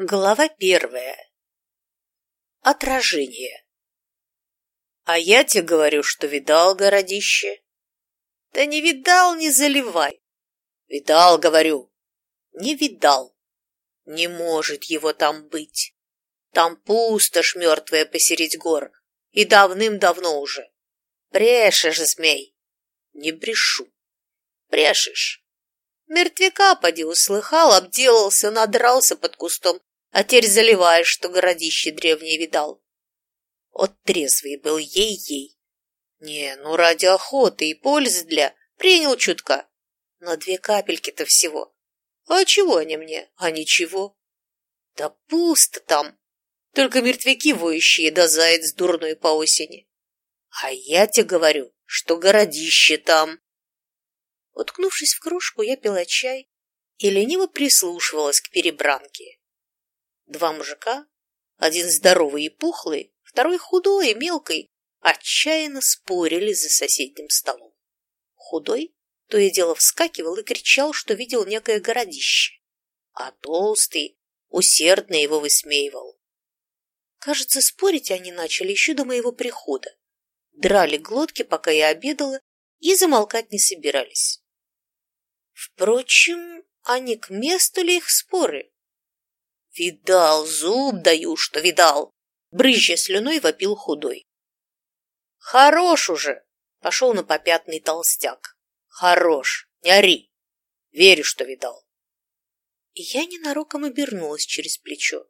Глава первая. Отражение. А я тебе говорю, что видал городище. Да не видал, не заливай. Видал, говорю. Не видал. Не может его там быть. Там пустошь мертвая посередь гор. И давным-давно уже. Брешешь, змей. Не брешу. Брешешь. Мертвяка, поди, услыхал, обделался, надрался под кустом а теперь заливаешь, что городище древнее видал. Вот трезвый был ей-ей. Не, ну ради охоты и пользы для, принял чутка. Но две капельки-то всего. А чего они мне? А ничего. Да пусто там. Только мертвяки воющие да заяц дурной по осени. А я тебе говорю, что городище там. Уткнувшись в кружку, я пила чай и лениво прислушивалась к перебранке. Два мужика, один здоровый и пухлый, второй худой и мелкий, отчаянно спорили за соседним столом. Худой то и дело вскакивал и кричал, что видел некое городище, а толстый усердно его высмеивал. Кажется, спорить они начали еще до моего прихода. Драли глотки, пока я обедала, и замолкать не собирались. Впрочем, а не к месту ли их споры? Видал, зуб даю, что видал. Брызжа слюной вопил худой. Хорош уже, пошел на попятный толстяк. Хорош, не ори. Верю, что видал. И я ненароком обернулась через плечо.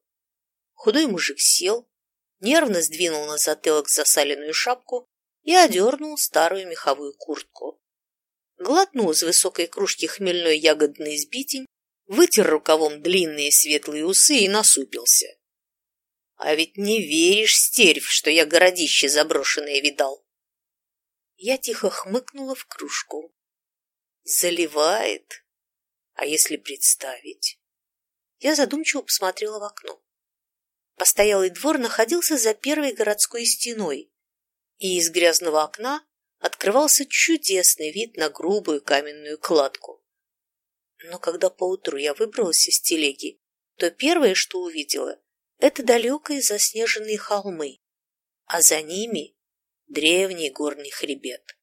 Худой мужик сел, нервно сдвинул на затылок засаленную шапку и одернул старую меховую куртку. Глотнул из высокой кружки хмельной ягодный сбитень вытер рукавом длинные светлые усы и насупился. А ведь не веришь, стервь, что я городище заброшенное видал. Я тихо хмыкнула в кружку. Заливает. А если представить? Я задумчиво посмотрела в окно. Постоялый двор находился за первой городской стеной, и из грязного окна открывался чудесный вид на грубую каменную кладку. Но когда поутру я выбралась из телеги, то первое, что увидела, это далекие заснеженные холмы, а за ними древний горный хребет,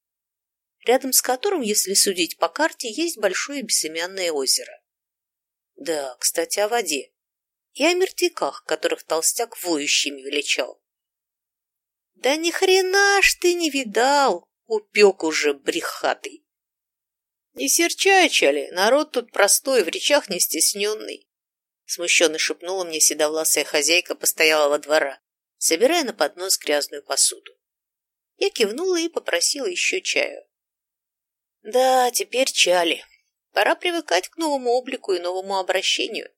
рядом с которым, если судить по карте, есть большое безымянное озеро. Да, кстати, о воде и о мертвяках, которых толстяк воющими величал. Да ни хрена ж ты не видал, упек уже брехатый. «Не серчай, Чали, народ тут простой, в речах не стесненный», смущенно шепнула мне седовласая хозяйка постоялого двора, собирая на поднос грязную посуду. Я кивнула и попросила еще чаю. «Да, теперь Чали. Пора привыкать к новому облику и новому обращению.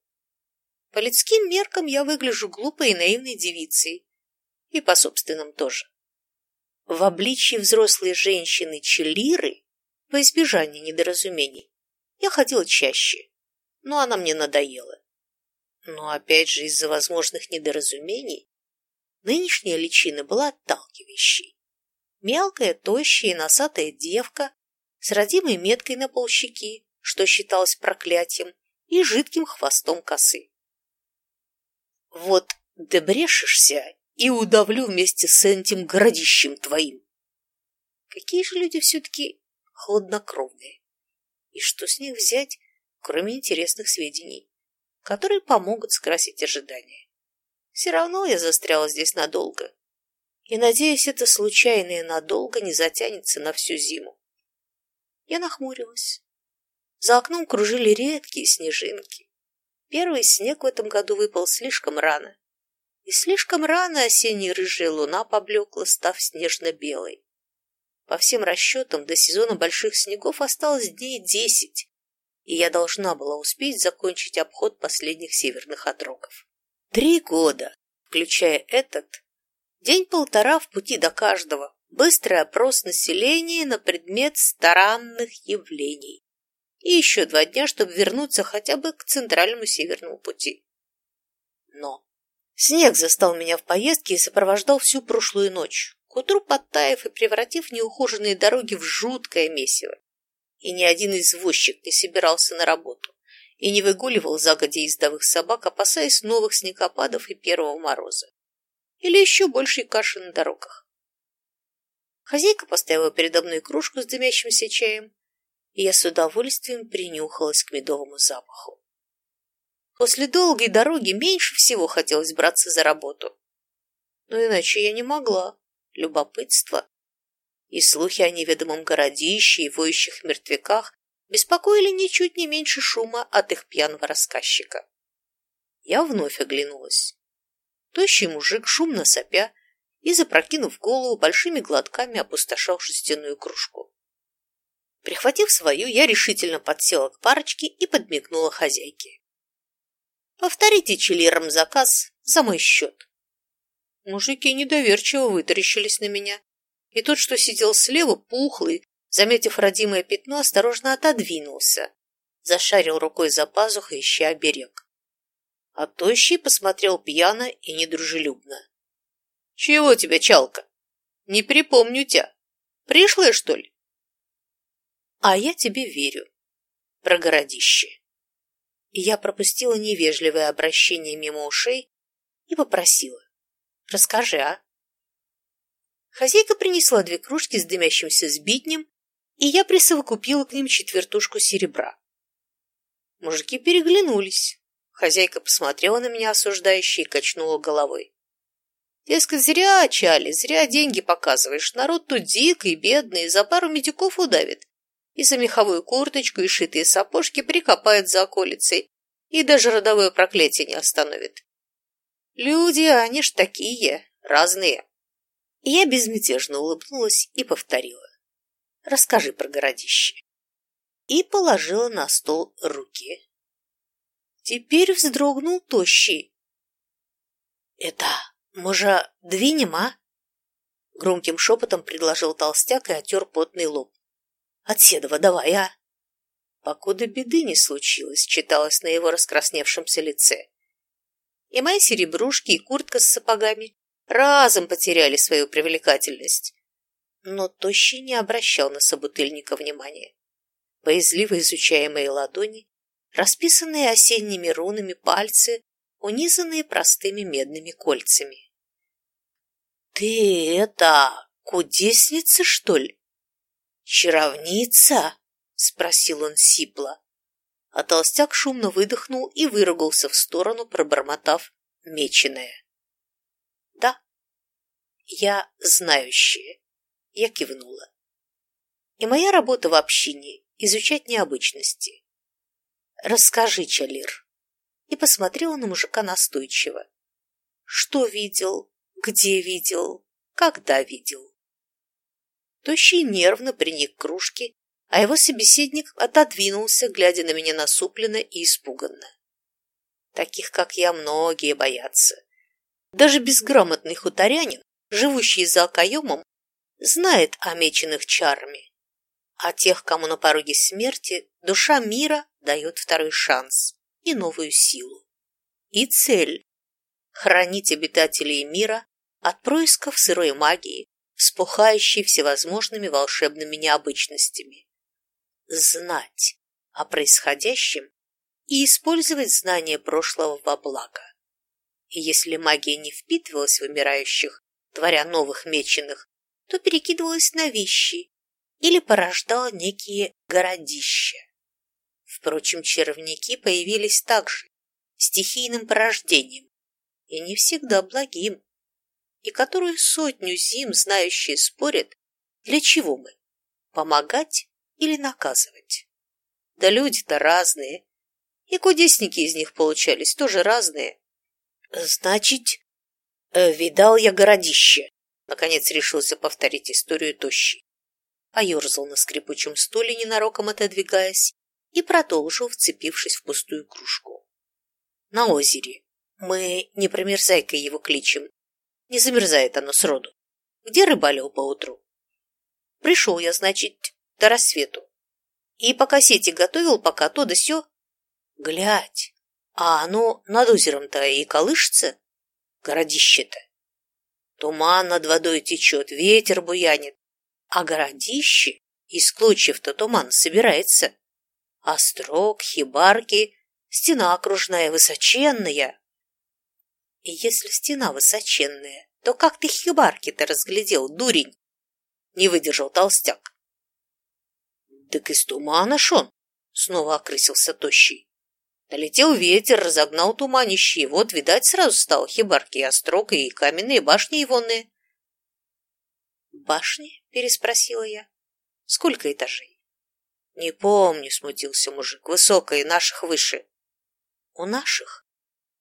По людским меркам я выгляжу глупой и наивной девицей. И по собственным тоже. В обличье взрослой женщины Челиры во избежание недоразумений. Я ходила чаще, но она мне надоела. Но опять же из-за возможных недоразумений нынешняя личина была отталкивающей. Мелкая, тощая и носатая девка с родимой меткой на полщеки, что считалось проклятием, и жидким хвостом косы. Вот добрешешься и удавлю вместе с этим городищем твоим. Какие же люди все-таки хладнокровные. И что с них взять, кроме интересных сведений, которые помогут скрасить ожидания? Все равно я застряла здесь надолго. И, надеюсь, это случайное надолго не затянется на всю зиму. Я нахмурилась. За окном кружили редкие снежинки. Первый снег в этом году выпал слишком рано. И слишком рано осенняя рыжая луна поблекла, став снежно-белой. По всем расчетам, до сезона больших снегов осталось дней десять, и я должна была успеть закончить обход последних северных отрогов. Три года, включая этот, день-полтора в пути до каждого, быстрый опрос населения на предмет странных явлений. И еще два дня, чтобы вернуться хотя бы к центральному северному пути. Но снег застал меня в поездке и сопровождал всю прошлую ночь к утру подтаив и превратив неухоженные дороги в жуткое месиво. И ни один извозчик не собирался на работу. и не выгуливал загоди ездовых собак, опасаясь новых снегопадов и первого мороза. Или еще большей каши на дорогах. Хозяйка поставила передо мной кружку с дымящимся чаем, и я с удовольствием принюхалась к медовому запаху. После долгой дороги меньше всего хотелось браться за работу. Но иначе я не могла. Любопытство и слухи о неведомом городище и воющих мертвяках беспокоили ничуть не меньше шума от их пьяного рассказчика. Я вновь оглянулась. Тощий мужик, шумно сопя и, запрокинув голову, большими глотками опустошал жестяную кружку. Прихватив свою, я решительно подсела к парочке и подмигнула хозяйке. «Повторите челирам заказ за мой счет». Мужики недоверчиво вытаращились на меня, и тот, что сидел слева, пухлый, заметив родимое пятно, осторожно отодвинулся, зашарил рукой за пазухой, ища оберег. А тощий посмотрел пьяно и недружелюбно. — Чего тебе, Чалка? Не припомню тебя. Пришлая, что ли? — А я тебе верю. Про городище. Я пропустила невежливое обращение мимо ушей и попросила. — Расскажи, а? Хозяйка принесла две кружки с дымящимся сбитнем, и я присовокупила к ним четвертушку серебра. Мужики переглянулись. Хозяйка посмотрела на меня осуждающе и качнула головой. Дескать, зря, Чали, зря деньги показываешь. Народ тут дикий, бедный, за пару медиков удавит. И за меховую курточку, и шитые сапожки прикопает за околицей, и даже родовое проклятие не остановит. Люди, они ж такие, разные. Я безмятежно улыбнулась и повторила. «Расскажи про городище». И положила на стол руки. Теперь вздрогнул тощий. «Это, может, двинем, а?» Громким шепотом предложил толстяк и отер потный лоб. «Отседова, давай, а!» Покуда беды не случилось, читалось на его раскрасневшемся лице. И мои серебрушки, и куртка с сапогами разом потеряли свою привлекательность. Но Тощий не обращал на собутыльника внимания. Боязливо изучая мои ладони, расписанные осенними рунами пальцы, унизанные простыми медными кольцами. «Ты это, кудесница, что ли? Чаровница?» — спросил он сипло. А толстяк шумно выдохнул и выругался в сторону, пробормотав меченое. Да, я знающая. Я кивнула. И моя работа в общине – изучать необычности. Расскажи, Чалир. И посмотрела на мужика настойчиво. Что видел, где видел, когда видел. Тощий нервно приник к кружке, а его собеседник отодвинулся, глядя на меня насупленно и испуганно. Таких, как я, многие боятся. Даже безграмотный хуторянин, живущий за окоемом, знает о меченых чарами. А тех, кому на пороге смерти, душа мира дает второй шанс и новую силу. И цель – хранить обитателей мира от происков сырой магии, вспухающей всевозможными волшебными необычностями. Знать о происходящем и использовать знания прошлого во благо. И если магия не впитывалась в умирающих, творя новых меченых, то перекидывалась на вещи или порождала некие городища. Впрочем, червяки появились также, стихийным порождением, и не всегда благим, и которую сотню зим знающие спорят, для чего мы – помогать или наказывать. Да люди-то разные, и кудесники из них получались тоже разные. Значит, э, видал я городище. Наконец решился повторить историю тощий. Поерзал на скрипучем стуле, ненароком отодвигаясь, и продолжил, вцепившись в пустую кружку. На озере. Мы не промерзайкой его кличем. Не замерзает оно сроду. Где рыбалил поутру? Пришел я, значит, до рассвету. И пока сети готовил, пока то да сё. Глядь, а оно над озером-то и колышется, городище-то. Туман над водой течет, ветер буянит, а городище из клочьев-то туман собирается. Острог, хибарки, Стена окружная, высоченная. И если стена высоченная, то как ты хибарки-то разглядел, дурень? Не выдержал толстяк. Так из тумана шон, снова окрысился тощий. Налетел ветер, разогнал туманище, и вот, видать, сразу стал хибарки и острог, и каменные башни егоные. «Башни?» — переспросила я. «Сколько этажей?» «Не помню», — смутился мужик. «Высокая, наших выше». «У наших?»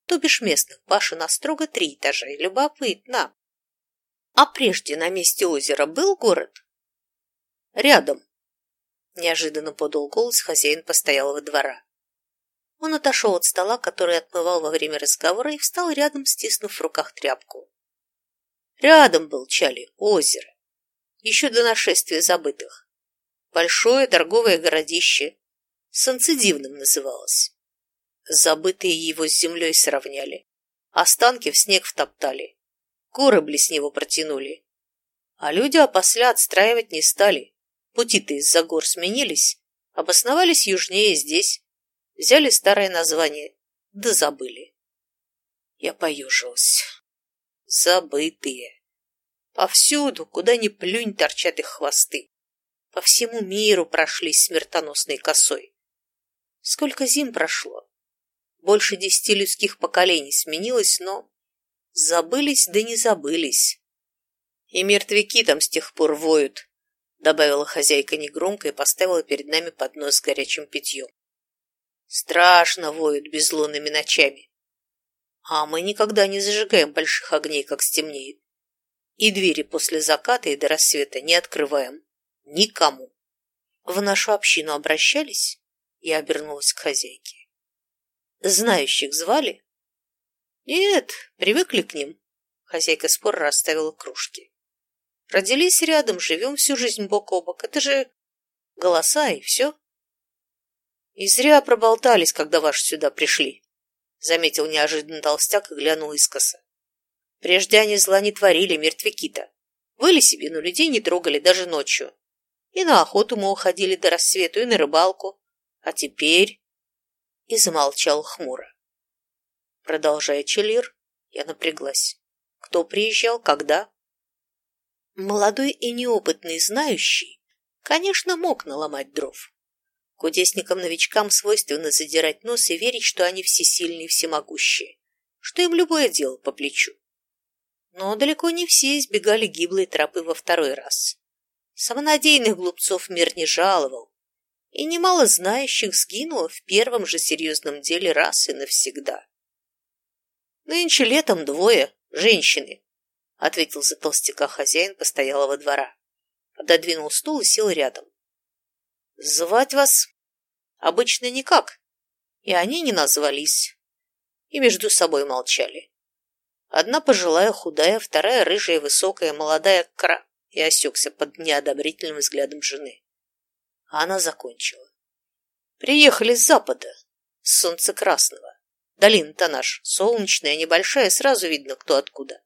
То бишь местных башен строго три этажа. Любопытно. А прежде на месте озера был город? Рядом. Неожиданно подал голос хозяин постоялого двора. Он отошел от стола, который отмывал во время разговора, и встал рядом, стиснув в руках тряпку. Рядом был Чали, озеро еще до нашествия забытых. Большое торговое городище, Санцедивным называлось. Забытые его с землей сравняли, останки в снег втоптали, корабли с него протянули. А люди опосля отстраивать не стали, пути-то из-за гор сменились, обосновались южнее здесь, взяли старое название, да забыли. Я поежился. Забытые. Повсюду, куда ни плюнь, торчат их хвосты. По всему миру прошлись смертоносной косой. Сколько зим прошло? Больше десяти людских поколений сменилось, но забылись да не забылись. И мертвяки там с тех пор воют, добавила хозяйка негромко и поставила перед нами поднос с горячим питьем. Страшно воют безлунными ночами. А мы никогда не зажигаем больших огней, как стемнеет и двери после заката и до рассвета не открываем. Никому. В нашу общину обращались? Я обернулась к хозяйке. Знающих звали? Нет, привыкли к ним. Хозяйка споро расставила кружки. Родились рядом, живем всю жизнь бок о бок. Это же голоса и все. И зря проболтались, когда ваши сюда пришли, заметил неожиданно толстяк и глянул искоса. Прежде они зла не творили, мертвяки-то. Выли себе, но людей не трогали даже ночью. И на охоту мы уходили до рассвету, и на рыбалку. А теперь...» И замолчал хмуро. Продолжая челир, я напряглась. Кто приезжал, когда? Молодой и неопытный знающий, конечно, мог наломать дров. Кудесникам-новичкам свойственно задирать нос и верить, что они всесильные и всемогущие, что им любое дело по плечу. Но далеко не все избегали гиблой тропы во второй раз. Самонадеянных глупцов мир не жаловал, и немало знающих сгинуло в первом же серьезном деле раз и навсегда. «Нынче летом двое, женщины», — ответил за толстяка хозяин постоялого двора. Пододвинул стул и сел рядом. «Звать вас обычно никак, и они не назвались, и между собой молчали. Одна пожилая, худая, вторая рыжая, высокая, молодая кра... И осекся под неодобрительным взглядом жены. Она закончила. Приехали с запада, с солнца красного. Долина-то наш, солнечная, небольшая, сразу видно, кто откуда.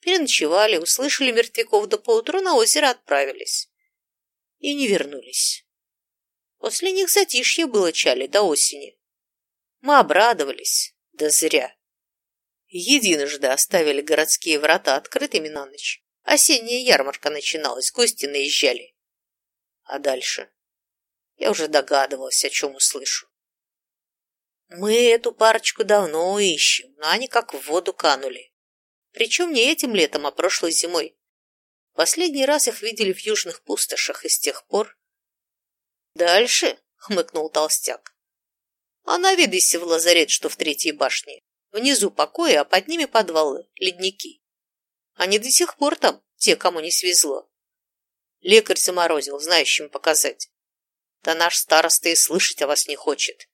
Переночевали, услышали мертвяков, до поутру на озеро отправились. И не вернулись. После них затишье было чали до осени. Мы обрадовались, да зря. Единожды оставили городские врата открытыми на ночь. Осенняя ярмарка начиналась, гости наезжали. А дальше? Я уже догадывалась, о чем услышу. Мы эту парочку давно ищем, но они как в воду канули. Причем не этим летом, а прошлой зимой. Последний раз их видели в южных пустошах, и с тех пор... Дальше, хмыкнул толстяк. А наведайся в лазарет, что в третьей башне. Внизу покои, а под ними подвалы, ледники. Они до сих пор там, те, кому не свезло. Лекарь заморозил, знающим показать. Да наш староста и слышать о вас не хочет.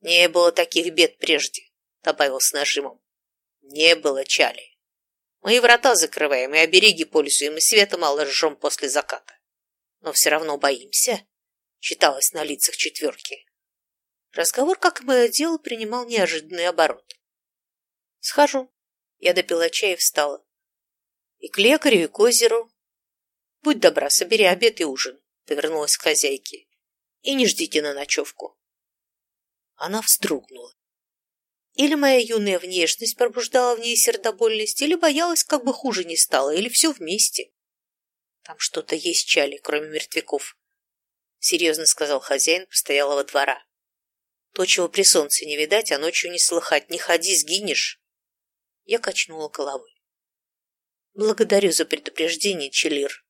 Не было таких бед прежде, добавил с нажимом. Не было чали. Мы и врата закрываем, и обереги пользуем, и света мало жжем после заката. Но все равно боимся, читалось на лицах четверки. Разговор, как и мое дело, принимал неожиданный оборот. Схожу. Я допила чай и встала. И к лекарю, и к озеру. Будь добра, собери обед и ужин, повернулась к хозяйке. И не ждите на ночевку. Она вздрогнула, Или моя юная внешность пробуждала в ней сердобольность, или боялась, как бы хуже не стало, или все вместе. Там что-то есть, Чали, кроме мертвяков, — серьезно сказал хозяин постоялого двора. То, чего при солнце не видать, а ночью не слыхать. Не ходи, сгинешь. Я качнула головой. Благодарю за предупреждение, Челир.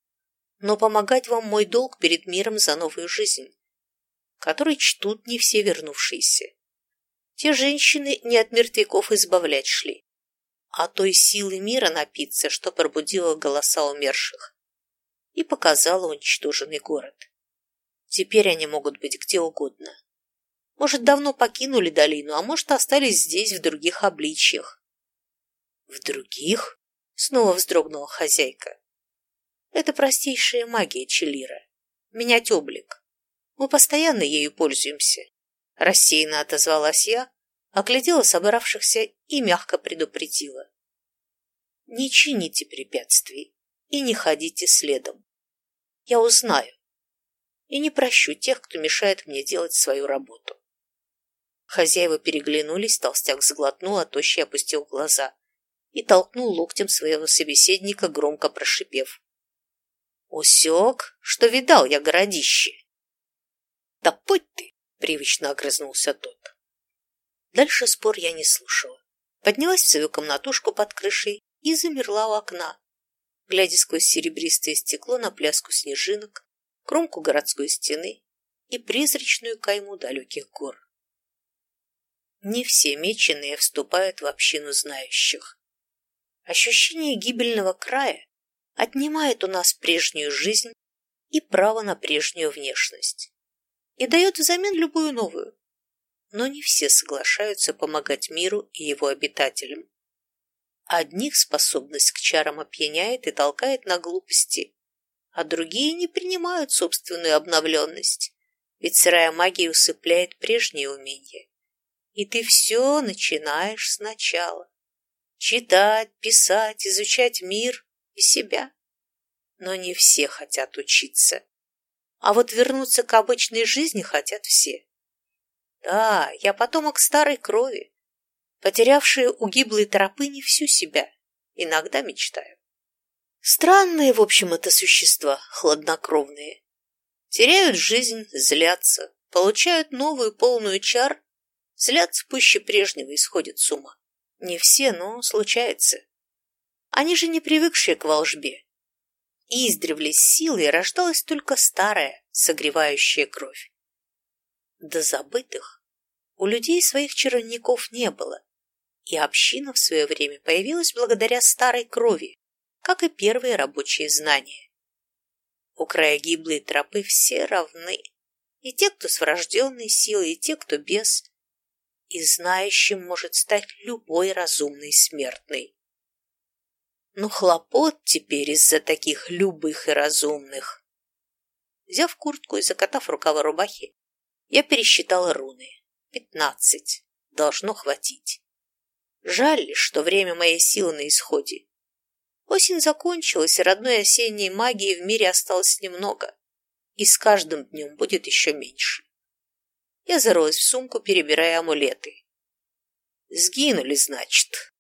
Но помогать вам мой долг перед миром за новую жизнь, который чтут не все вернувшиеся. Те женщины не от мертвяков избавлять шли, а той силы мира напиться, что пробудила голоса умерших и показала уничтоженный город. Теперь они могут быть где угодно. Может, давно покинули долину, а может, остались здесь в других обличьях. В других? Снова вздрогнула хозяйка. Это простейшая магия Челира. Менять облик. Мы постоянно ею пользуемся. Рассеянно отозвалась я, оглядела собравшихся и мягко предупредила. Не чините препятствий и не ходите следом. Я узнаю и не прощу тех, кто мешает мне делать свою работу. Хозяева переглянулись, толстяк сглотнул, а тощий опустил глаза и толкнул локтем своего собеседника, громко прошипев. «Усек, что видал я городище!» «Да путь ты!» Привычно огрызнулся тот. Дальше спор я не слушала. Поднялась в свою комнатушку под крышей и замерла у окна, глядя сквозь серебристое стекло на пляску снежинок, кромку городской стены и призрачную кайму далеких гор. Не все меченые вступают в общину знающих. Ощущение гибельного края отнимает у нас прежнюю жизнь и право на прежнюю внешность и дает взамен любую новую. Но не все соглашаются помогать миру и его обитателям. Одних способность к чарам опьяняет и толкает на глупости, а другие не принимают собственную обновленность, ведь сырая магия усыпляет прежние умения. И ты все начинаешь сначала. Читать, писать, изучать мир и себя. Но не все хотят учиться. А вот вернуться к обычной жизни хотят все. Да, я потомок старой крови, потерявшие у гиблой тропы не всю себя. Иногда мечтаю. Странные, в общем, это существа, хладнокровные. Теряют жизнь, злятся, получают новую полную чар, злятся пуще прежнего и сходят с ума. Не все, но случается. Они же не привыкшие к волжбе, издревле силой рождалась только старая, согревающая кровь. До забытых у людей своих чаровников не было, и община в свое время появилась благодаря старой крови, как и первые рабочие знания. У края гиблой тропы все равны, и те, кто с врожденной силой, и те, кто без, и знающим может стать любой разумный смертный. Но хлопот теперь из-за таких любых и разумных. Взяв куртку и закатав рукава рубахи, я пересчитала руны. Пятнадцать. Должно хватить. Жаль что время моей силы на исходе. Осень закончилась, и родной осенней магии в мире осталось немного, и с каждым днем будет еще меньше. Я зарылась в сумку, перебирая амулеты. Сгинули, значит.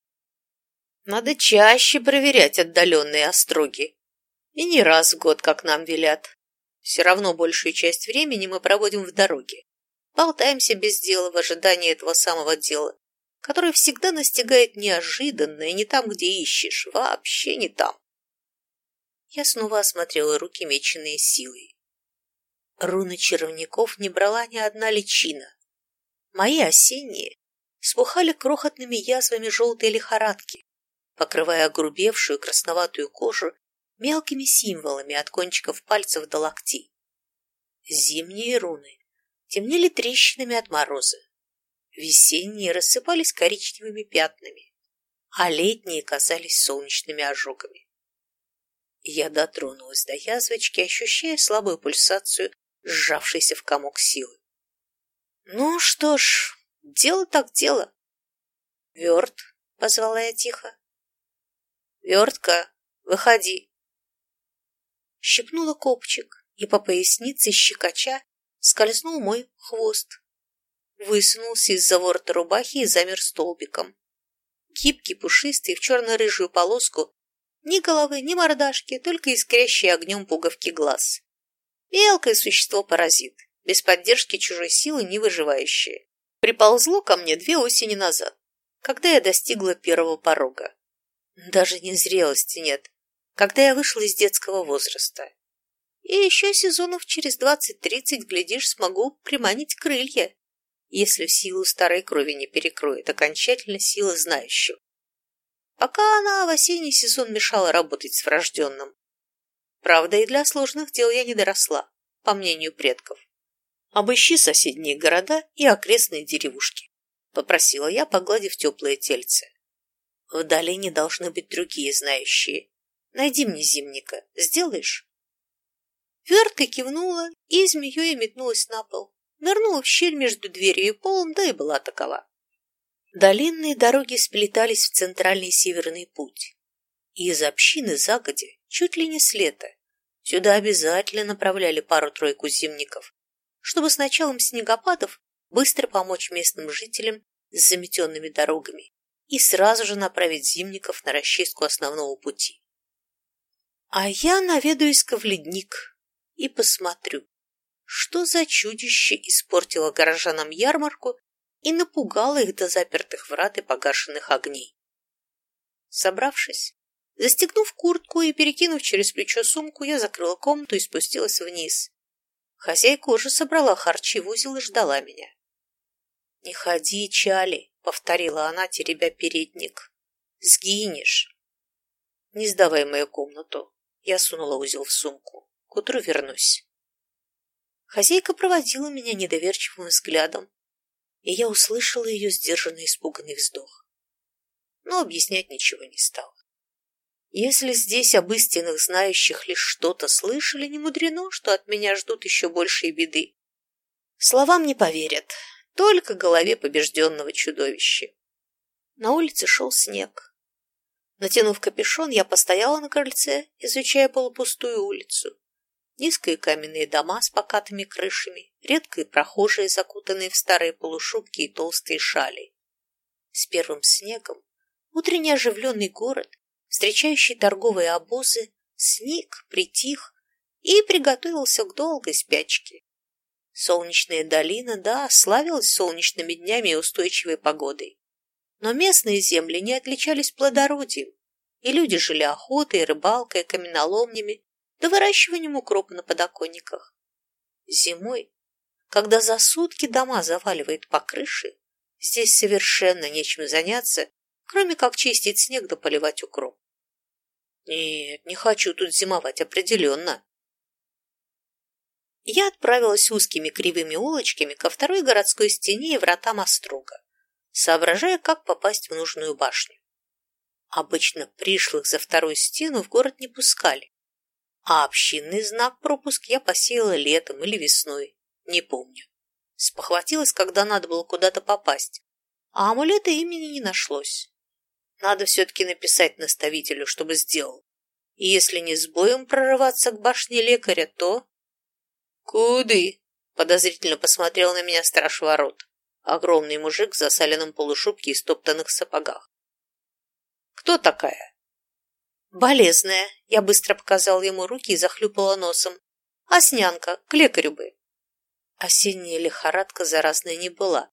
Надо чаще проверять отдаленные остроги. И не раз в год, как нам велят. Все равно большую часть времени мы проводим в дороге. Болтаемся без дела в ожидании этого самого дела, которое всегда настигает неожиданно и не там, где ищешь, вообще не там. Я снова осмотрела руки, меченные силой. Руны червяков не брала ни одна личина. Мои осенние спухали крохотными язвами желтой лихорадки, покрывая огрубевшую красноватую кожу мелкими символами от кончиков пальцев до локтей. Зимние руны темнели трещинами от мороза, весенние рассыпались коричневыми пятнами, а летние казались солнечными ожогами. Я дотронулась до язвочки, ощущая слабую пульсацию, сжавшейся в комок силы. Ну что ж, дело так дело. Верт, позвала я тихо. «Вертка, выходи!» Щипнула копчик, и по пояснице щекоча скользнул мой хвост. высунулся из-за ворота рубахи и замер столбиком. Гибкий, пушистый, в черно-рыжую полоску, ни головы, ни мордашки, только искрящие огнем пуговки глаз. Мелкое существо-паразит, без поддержки чужой силы не выживающее. Приползло ко мне две осени назад, когда я достигла первого порога. Даже не зрелости нет, когда я вышла из детского возраста. И еще сезонов через двадцать-тридцать, глядишь, смогу приманить крылья, если силу старой крови не перекроет окончательно сила знающего. Пока она в осенний сезон мешала работать с врожденным. Правда, и для сложных дел я не доросла, по мнению предков. Обыщи соседние города и окрестные деревушки, попросила я, погладив теплое тельце. В долине должны быть другие знающие. Найди мне зимника. Сделаешь? Вертка кивнула и змеей метнулась на пол. Нырнула в щель между дверью и полом, да и была такова. Долинные дороги сплетались в центральный северный путь. И из общины загодя, чуть ли не с лета, сюда обязательно направляли пару-тройку зимников, чтобы с началом снегопадов быстро помочь местным жителям с заметенными дорогами и сразу же направить зимников на расчистку основного пути. А я наведаюсь-ка в ледник и посмотрю, что за чудище испортило горожанам ярмарку и напугало их до запертых врат и погашенных огней. Собравшись, застегнув куртку и перекинув через плечо сумку, я закрыла комнату и спустилась вниз. Хозяйка уже собрала харчи в узел и ждала меня. «Не ходи, Чали!» Повторила она, теребя передник. Сгинешь. Не сдавай мою комнату. Я сунула узел в сумку. К утру вернусь. Хозяйка проводила меня недоверчивым взглядом, и я услышала ее сдержанный испуганный вздох. Но объяснять ничего не стала. Если здесь об истинных знающих лишь что-то слышали, не мудрено, что от меня ждут еще большие беды. Словам не поверят, только голове побежденного чудовища. На улице шел снег. Натянув капюшон, я постояла на крыльце, изучая полупустую улицу. Низкие каменные дома с покатыми крышами, редкие прохожие, закутанные в старые полушубки и толстые шали. С первым снегом утренний оживленный город, встречающий торговые обозы, сник, притих и приготовился к долгой спячке. Солнечная долина, да, славилась солнечными днями и устойчивой погодой. Но местные земли не отличались плодородием, и люди жили охотой, рыбалкой, каменоломнями, да выращиванием укропа на подоконниках. Зимой, когда за сутки дома заваливает по крыше, здесь совершенно нечем заняться, кроме как чистить снег да поливать укроп. Нет, не хочу тут зимовать определенно я отправилась узкими кривыми улочками ко второй городской стене и вратам Острога, соображая, как попасть в нужную башню. Обычно пришлых за вторую стену в город не пускали, а общинный знак пропуск я посеяла летом или весной, не помню. Спохватилась, когда надо было куда-то попасть, а амулета имени не нашлось. Надо все-таки написать наставителю, чтобы сделал. И если не с боем прорываться к башне лекаря, то... «Куды?» – подозрительно посмотрел на меня страж ворот. Огромный мужик в засаленном полушубке и стоптанных сапогах. «Кто такая?» «Болезная», – я быстро показал ему руки и захлюпала носом. «Оснянка, к лекарю бы». Осенняя лихорадка заразной не была.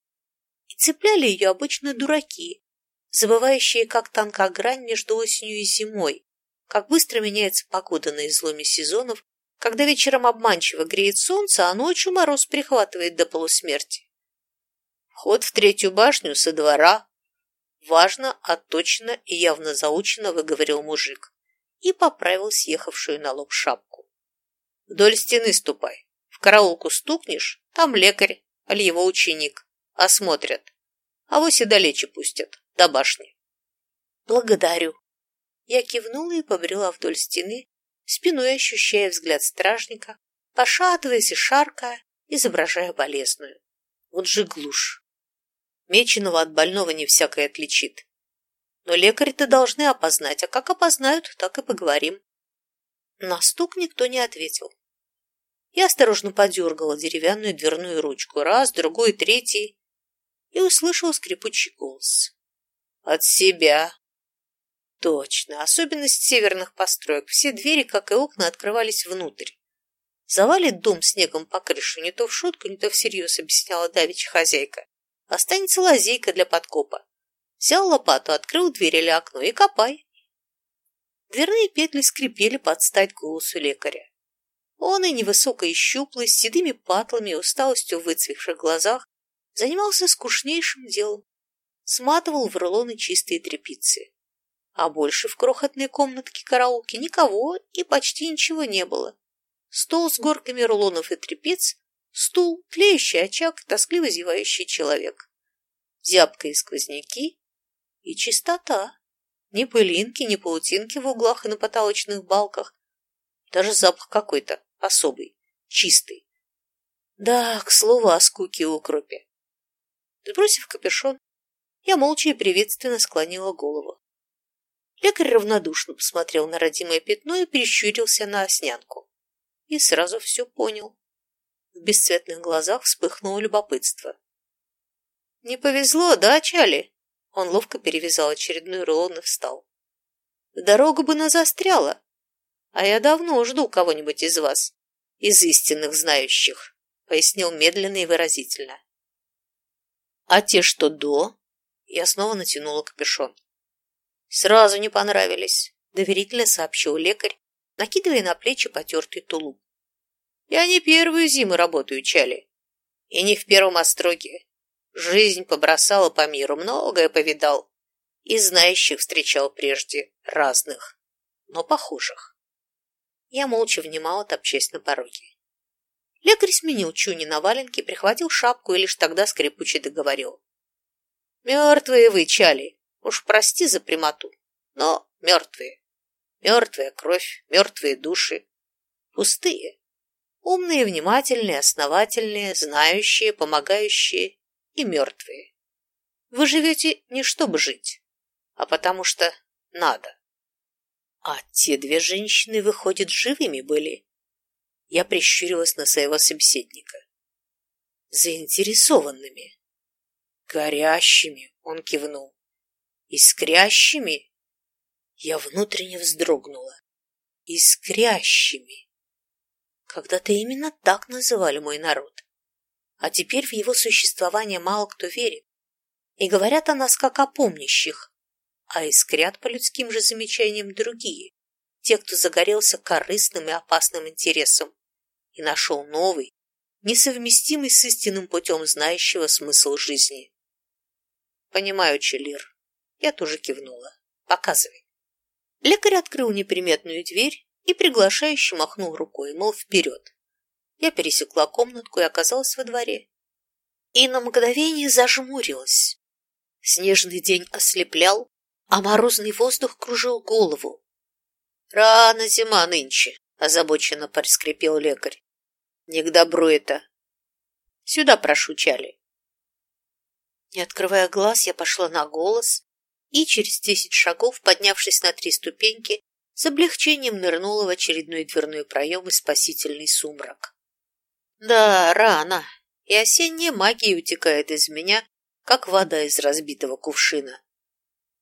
И цепляли ее обычно дураки, забывающие, как тонка грань между осенью и зимой, как быстро меняется погода на изломе сезонов когда вечером обманчиво греет солнце, а ночью мороз прихватывает до полусмерти. Вход в третью башню со двора. Важно, отточено и явно заучено выговорил мужик и поправил съехавшую на лоб шапку. Вдоль стены ступай. В караулку стукнешь, там лекарь, аль его ученик. Осмотрят. А вось и далече пустят, до башни. Благодарю. Я кивнула и побрела вдоль стены, спиной ощущая взгляд стражника, пошатываясь и шаркая, изображая болезную. Вот же глушь. Меченого от больного не всякое отличит. Но лекари-то должны опознать, а как опознают, так и поговорим. На стук никто не ответил. Я осторожно подергала деревянную дверную ручку. Раз, другой, третий. и услышал скрипучий голос. «От себя!» Точно, особенность северных построек. Все двери, как и окна, открывались внутрь. Завалит дом снегом по крышу, не то в шутку, не то всерьез, объясняла давичья хозяйка. Останется лазейка для подкопа. Взял лопату, открыл дверь или окно и копай. Дверные петли скрипели под стать голосу лекаря. Он и невысокой и щуплый, с седыми патлами и усталостью в выцвевших глазах, занимался скучнейшим делом. Сматывал в рулоны чистые тряпицы. А больше в крохотной комнатке караоке никого и почти ничего не было. Стол с горками рулонов и тряпиц, стул, тлеющий очаг, тоскливо зевающий человек. Зябка и сквозняки и чистота. Ни пылинки, ни паутинки в углах и на потолочных балках. Даже запах какой-то особый, чистый. Да, к слову о скуке и укропе. Сбросив капюшон, я молча и приветственно склонила голову. Лекарь равнодушно посмотрел на родимое пятно и прищурился на оснянку. И сразу все понял. В бесцветных глазах вспыхнуло любопытство. «Не повезло, да, Чали?» Он ловко перевязал очередной рулон и встал. «Дорога бы нас застряла, а я давно жду кого-нибудь из вас, из истинных знающих», пояснил медленно и выразительно. «А те, что до?» Я снова натянула капюшон. Сразу не понравились, доверительно сообщил лекарь, накидывая на плечи потертый тулуп. Я не первую зиму работаю, Чали. И не в первом остроге. Жизнь побросала по миру, многое повидал. И знающих встречал прежде, разных, но похожих. Я молча внимала, топчась на пороге. Лекарь сменил чуни на валенки, прихватил шапку и лишь тогда скрипуче договорил. «Мертвые вы, Чали, Уж прости за прямоту, но мертвые. Мертвая кровь, мертвые души. Пустые. Умные, внимательные, основательные, знающие, помогающие и мертвые. Вы живете не чтобы жить, а потому что надо. А те две женщины, выходят, живыми были. Я прищурилась на своего собеседника. Заинтересованными. Горящими, он кивнул искрящими. Я внутренне вздрогнула. Искрящими. Когда-то именно так называли мой народ. А теперь в его существование мало кто верит. И говорят о нас как о помнящих, а искрят по людским же замечаниям другие, те, кто загорелся корыстным и опасным интересом и нашел новый, несовместимый с истинным путем знающего смысл жизни. Понимаю, Челир, я тоже кивнула. Показывай. Лекарь открыл неприметную дверь и приглашающе махнул рукой, мол, вперед. Я пересекла комнатку и оказалась во дворе. И на мгновение зажмурилась. Снежный день ослеплял, а морозный воздух кружил голову. «Рано зима нынче», — озабоченно проскрипел лекарь. «Не к добру это. Сюда прошу, Чали». Не открывая глаз, я пошла на голос, и через десять шагов, поднявшись на три ступеньки, с облегчением нырнула в очередной дверной проем и спасительный сумрак. Да, рано, и осенняя магия утекает из меня, как вода из разбитого кувшина.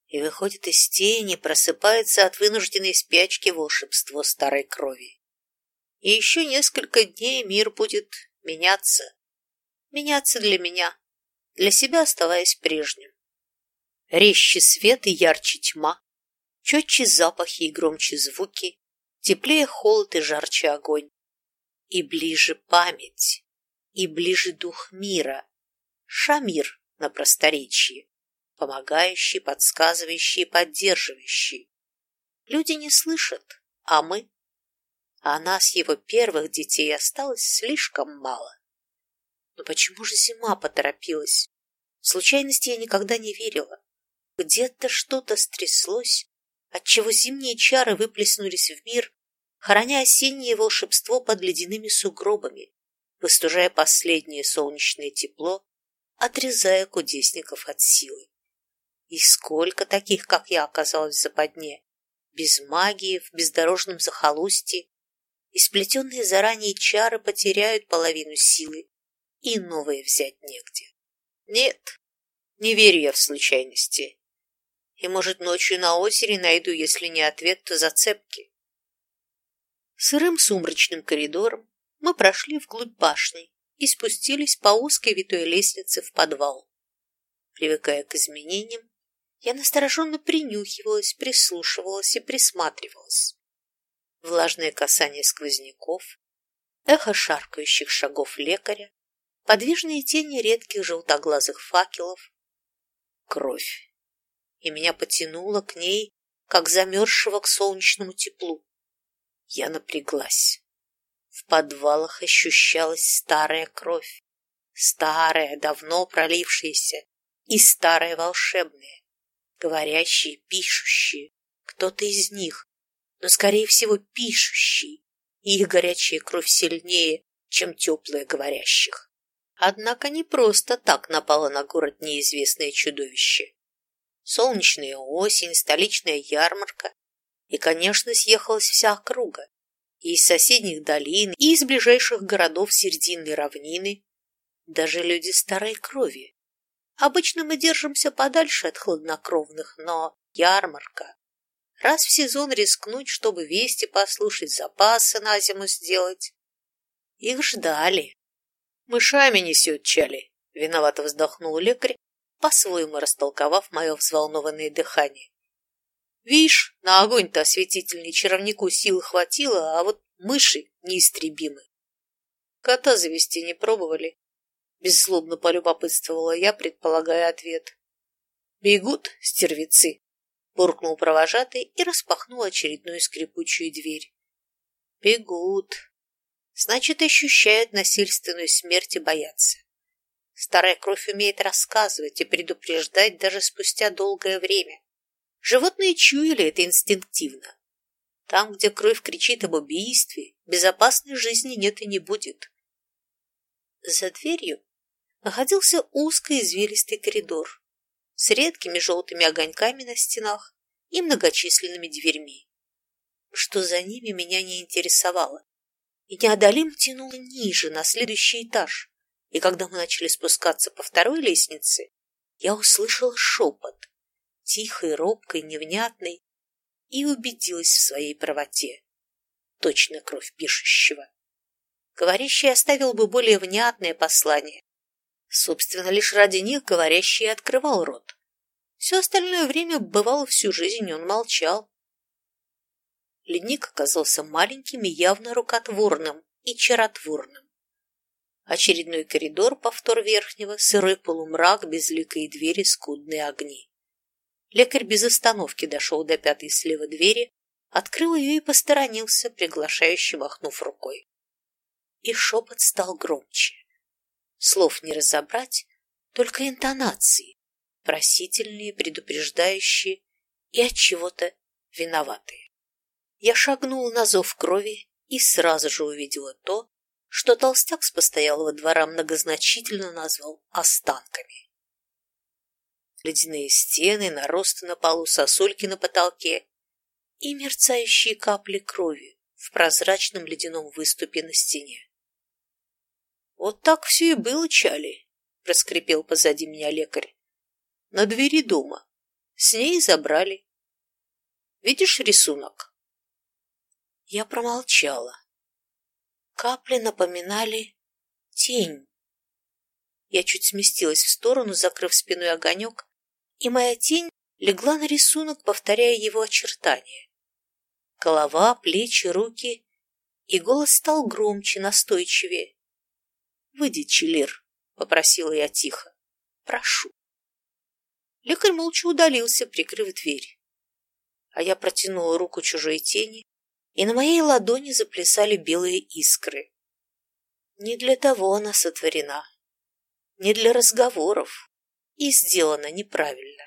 И выходит из тени, просыпается от вынужденной спячки волшебство старой крови. И еще несколько дней мир будет меняться. Меняться для меня, для себя оставаясь прежним. Резче свет и ярче тьма, четче запахи и громче звуки, теплее холод и жарче огонь. И ближе память, и ближе дух мира, Шамир на просторечии, помогающий, подсказывающий поддерживающий. Люди не слышат, а мы? А нас, его первых детей, осталось слишком мало. Но почему же зима поторопилась? В случайности я никогда не верила. Где-то что-то стряслось, отчего зимние чары выплеснулись в мир, хороня осеннее волшебство под ледяными сугробами, выстужая последнее солнечное тепло, отрезая кудесников от силы. И сколько таких, как я, оказалось в западне, без магии, в бездорожном захолустье, и заранее чары потеряют половину силы, и новые взять негде. Нет, Не верю я в случайности. И, может, ночью на озере найду, если не ответ, то зацепки. Сырым сумрачным коридором мы прошли вглубь башни и спустились по узкой витой лестнице в подвал. Привыкая к изменениям, я настороженно принюхивалась, прислушивалась и присматривалась. Влажное касание сквозняков, эхо шаркающих шагов лекаря, подвижные тени редких желтоглазых факелов, кровь. И меня потянуло к ней, как замерзшего к солнечному теплу. Я напряглась. В подвалах ощущалась старая кровь, старая, давно пролившаяся, и старая волшебная, говорящие, пишущие, кто-то из них, но, скорее всего, пишущий, и их горячая кровь сильнее, чем теплая говорящих. Однако не просто так напало на город неизвестное чудовище. Солнечная осень, столичная ярмарка, и, конечно, съехалась вся округа, и из соседних долин, и из ближайших городов серединной равнины, даже люди старой крови. Обычно мы держимся подальше от хладнокровных, но ярмарка. Раз в сезон рискнуть, чтобы вести послушать, запасы на зиму сделать. Их ждали. Мышами несет чали, виновато вздохнул лекарь, по-своему растолковав мое взволнованное дыхание. Вишь, на огонь-то осветительный чаровнику силы хватило, а вот мыши неистребимы. Кота завести не пробовали. Беззлобно полюбопытствовала я, предполагая ответ. Бегут стервецы, буркнул провожатый и распахнул очередную скрипучую дверь. Бегут. Значит, ощущают насильственную смерть и боятся. Старая кровь умеет рассказывать и предупреждать даже спустя долгое время. Животные чуяли это инстинктивно. Там, где кровь кричит об убийстве, безопасной жизни нет и не будет. За дверью находился узкий извилистый коридор с редкими желтыми огоньками на стенах и многочисленными дверьми. Что за ними меня не интересовало, и неодолимо тянуло ниже, на следующий этаж. И когда мы начали спускаться по второй лестнице, я услышала шепот, тихой, робкой, невнятной, и убедилась в своей правоте. Точно кровь пишущего. Говорящий оставил бы более внятное послание. Собственно, лишь ради них говорящий открывал рот. Все остальное время, бывало, всю жизнь он молчал. Ледник оказался маленьким и явно рукотворным и чаротворным. Очередной коридор, повтор верхнего, сырой полумрак, безликие двери, скудные огни. Лекарь без остановки дошел до пятой слева двери, открыл ее и посторонился, приглашающе махнув рукой. И шепот стал громче. Слов не разобрать, только интонации, просительные, предупреждающие и от чего-то виноватые. Я шагнул на зов крови и сразу же увидела то, что толстяк с постоялого двора многозначительно назвал останками ледяные стены, наросты на полу, сосульки на потолке и мерцающие капли крови в прозрачном ледяном выступе на стене. «Вот так все и было, Чали», — проскрипел позади меня лекарь. «На двери дома. С ней забрали. Видишь рисунок?» Я промолчала. Капли напоминали тень. Я чуть сместилась в сторону, закрыв спиной огонек, и моя тень легла на рисунок, повторяя его очертания. Голова, плечи, руки, и голос стал громче, настойчивее. «Выйди, Челир», — попросила я тихо. «Прошу». Лекарь молча удалился, прикрыв дверь. А я протянула руку чужой тени, и на моей ладони заплясали белые искры. Не для того она сотворена, не для разговоров, и сделано неправильно.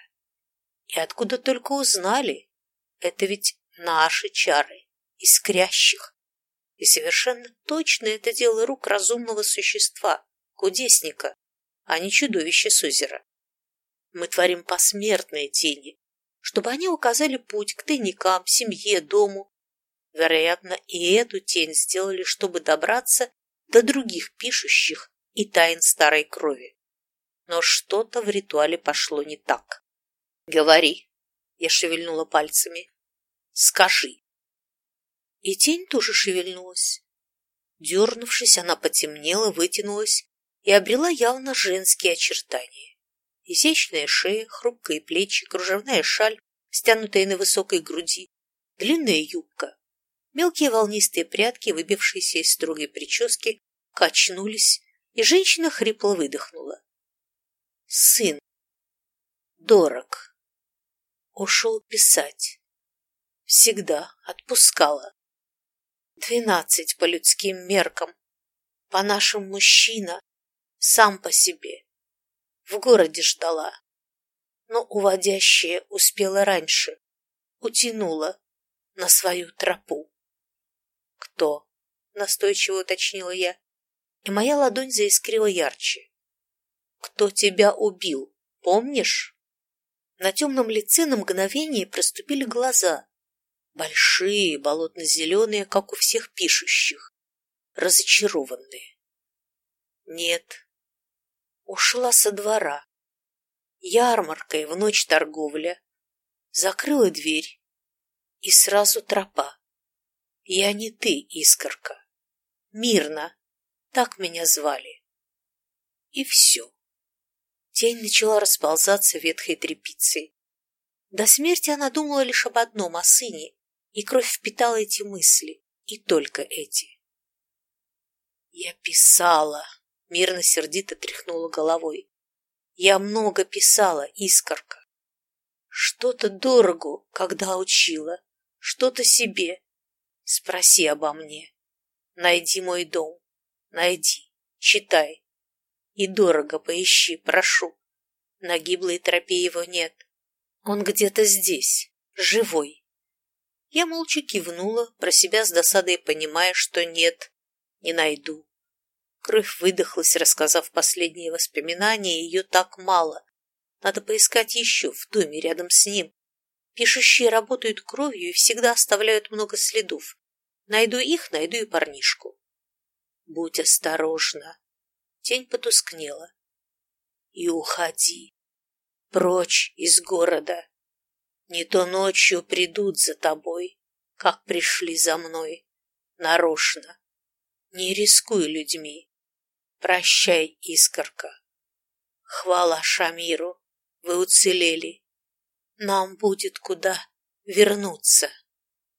И откуда только узнали? Это ведь наши чары, искрящих. И совершенно точно это дело рук разумного существа, кудесника, а не чудовища с озера. Мы творим посмертные тени, чтобы они указали путь к тайникам, семье, дому. Вероятно, и эту тень сделали, чтобы добраться до других пишущих и тайн старой крови. но что-то в ритуале пошло не так. «Говори!» — я шевельнула пальцами. «Скажи!» И тень тоже шевельнулась. Дернувшись, она потемнела, вытянулась и обрела явно женские очертания. Изящная шея, хрупкие плечи, кружевная шаль, стянутая на высокой груди, длинная юбка. Мелкие волнистые прядки, выбившиеся из строгой прически, качнулись, и женщина хрипло выдохнула. Сын. Дорог. Ушел писать. Всегда отпускала. Двенадцать по людским меркам. По нашим мужчина. Сам по себе. В городе ждала. Но уводящая успела раньше. Утянула на свою тропу. Кто? Настойчиво уточнила я. И моя ладонь заискрила ярче. Кто тебя убил, помнишь? На темном лице на мгновение проступили глаза, Большие, болотно-зеленые, как у всех пишущих. Разочарованные. Нет. Ушла со двора. Ярмаркой в ночь торговля. Закрыла дверь. И сразу тропа. Я не ты, искорка. Мирно. Так меня звали. И все. Тень начала расползаться ветхой тряпицей. До смерти она думала лишь об одном, о сыне, и кровь впитала эти мысли, и только эти. «Я писала», — мирно сердито тряхнула головой. «Я много писала, искорка. Что-то дорого, когда учила, что-то себе. Спроси обо мне. Найди мой дом, найди, читай. И дорого поищи, прошу. На гиблой тропе его нет. Он где-то здесь, живой. Я молча кивнула, про себя с досадой понимая, что нет, не найду. Кровь выдохлась, рассказав последние воспоминания, ее так мало. Надо поискать еще в доме рядом с ним. Пишущие работают кровью и всегда оставляют много следов. Найду их, найду и парнишку. Будь осторожна. Тень потускнела. И уходи. Прочь из города. Не то ночью придут за тобой, как пришли за мной, нарочно. Не рискуй людьми. Прощай, искорка. Хвала Шамиру, вы уцелели. Нам будет куда вернуться.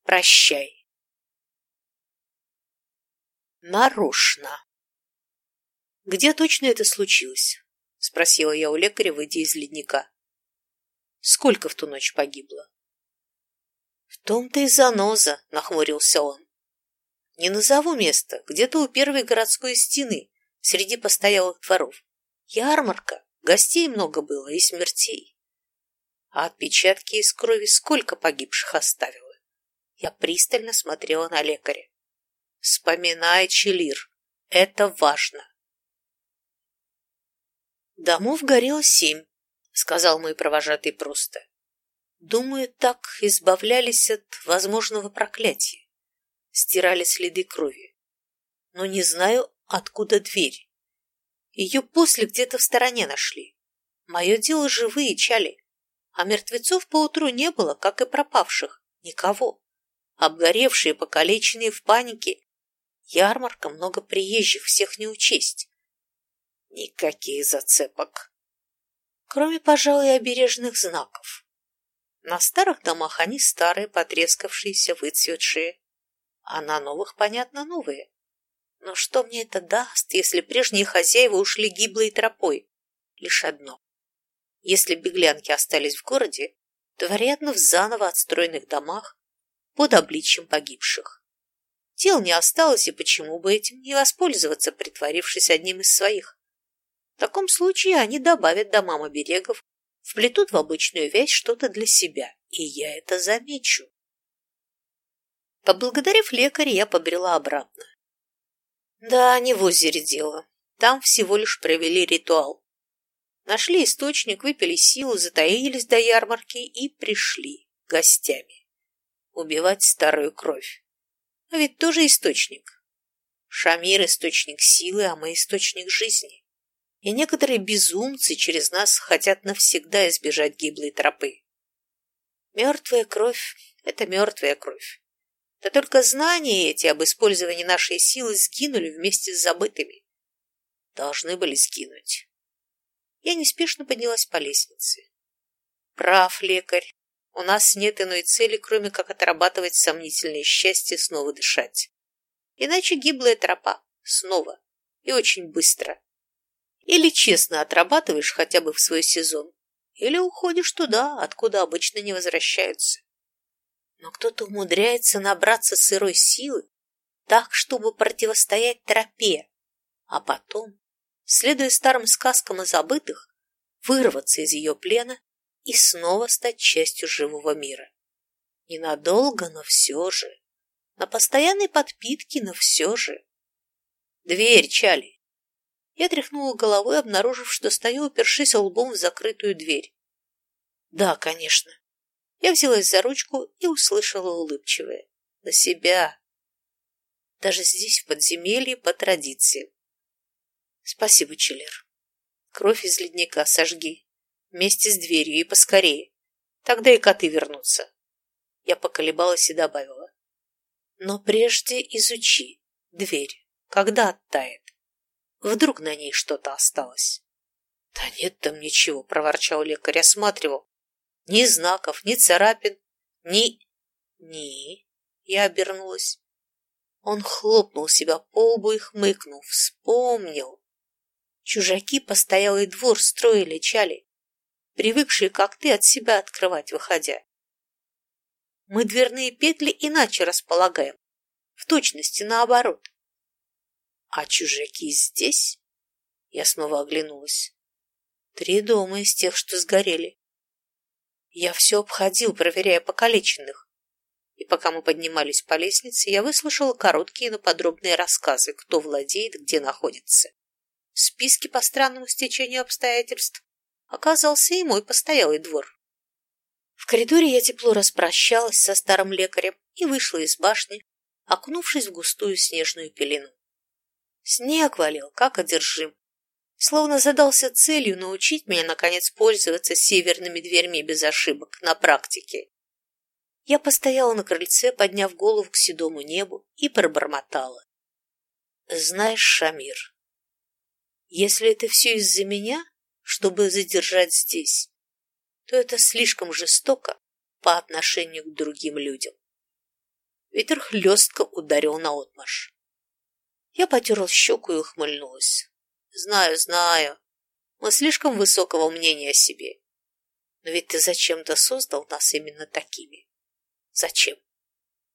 Прощай. Нарочно. Где точно это случилось? Спросила я у лекаря, выйдя из ледника. Сколько в ту ночь погибло? В том-то и заноза, нахмурился он. Не назову место, где-то у первой городской стены, среди постоялых дворов. Ярмарка, гостей много было и смертей. А отпечатки из крови сколько погибших оставила? Я пристально смотрела на лекаря. Вспоминай, Челир, это важно. Домов горело семь, сказал мой провожатый просто. Думаю, так избавлялись от возможного проклятия, стирали следы крови. Но не знаю, откуда дверь. Ее после где-то в стороне нашли. Мое дело живые чали, а мертвецов поутру не было, как и пропавших, никого. Обгоревшие, покалеченные в панике. Ярмарка, много приезжих, всех не учесть. Никаких зацепок кроме, пожалуй, обережных знаков. На старых домах они старые, потрескавшиеся, выцветшие, а на новых, понятно, новые. Но что мне это даст, если прежние хозяева ушли гиблой тропой? Лишь одно. Если беглянки остались в городе, то, вероятно, в заново отстроенных домах под обличьем погибших. Тел не осталось, и почему бы этим не воспользоваться, притворившись одним из своих? В таком случае они добавят домам оберегов, вплетут в обычную вязь что-то для себя, и я это замечу. Поблагодарив лекаря, я побрела обратно. Да, не в озере дело. Там всего лишь провели ритуал. Нашли источник, выпили силу, затаились до ярмарки и пришли гостями. Убивать старую кровь. А ведь тоже источник. Шамир – источник силы, а мы – источник жизни. и некоторые безумцы через нас хотят навсегда избежать гиблой тропы. Мертвая кровь — это мертвая кровь. Да только знания эти об использовании нашей силы сгинули вместе с забытыми. Должны были сгинуть. Я неспешно поднялась по лестнице. Прав, лекарь. У нас нет иной цели, кроме как отрабатывать сомнительное счастье снова дышать. Иначе гиблая тропа. Снова. И очень быстро. Или честно отрабатываешь хотя бы в свой сезон, или уходишь туда, откуда обычно не возвращаются. Но кто-то умудряется набраться сырой силы так, чтобы противостоять тропе, а потом, следуя старым сказкам о забытых, вырваться из ее плена и снова стать частью живого мира. Ненадолго, но все же. На постоянной подпитке, но все же. Дверь, Чали. Я тряхнула головой, обнаружив, что стою, упершись лбом в закрытую дверь. Да, конечно. Я взялась за ручку и услышала улыбчивое. На себя. Даже здесь, в подземелье, по традиции. Спасибо, Челлер. Кровь из ледника сожги. Вместе с дверью и поскорее. Тогда и коты вернутся. Я поколебалась и добавила. Но прежде изучи дверь, когда оттает. Вдруг на ней что-то осталось. Да нет там ничего, проворчал лекарь, осматривал. Ни знаков, ни царапин, ни... Ни... Я обернулась. Он хлопнул себя по лбу и хмыкнул. Вспомнил. Чужаки постоялый двор строили, чали, привыкшие, как ты, от себя открывать, выходя. Мы дверные петли иначе располагаем, в точности наоборот. А чужаки здесь? Я снова оглянулась. Три дома из тех, что сгорели. Я все обходил, проверяя покалеченных. И пока мы поднимались по лестнице, я выслушала короткие, но подробные рассказы, кто владеет, где находится. В списке по странному стечению обстоятельств оказался и мой постоялый двор. В коридоре я тепло распрощалась со старым лекарем и вышла из башни, окунувшись в густую снежную пелену. Снег валил, как одержим. Словно задался целью научить меня, наконец, пользоваться северными дверьми без ошибок на практике. Я постояла на крыльце, подняв голову к седому небу и пробормотала. «Знаешь, Шамир, если это все из-за меня, чтобы задержать здесь, то это слишком жестоко по отношению к другим людям». Ветер хлестко ударил на отмашь. Я потерла щеку и ухмыльнулась. Знаю, знаю. Мы слишком высокого мнения о себе. Но ведь ты зачем-то создал нас именно такими. Зачем?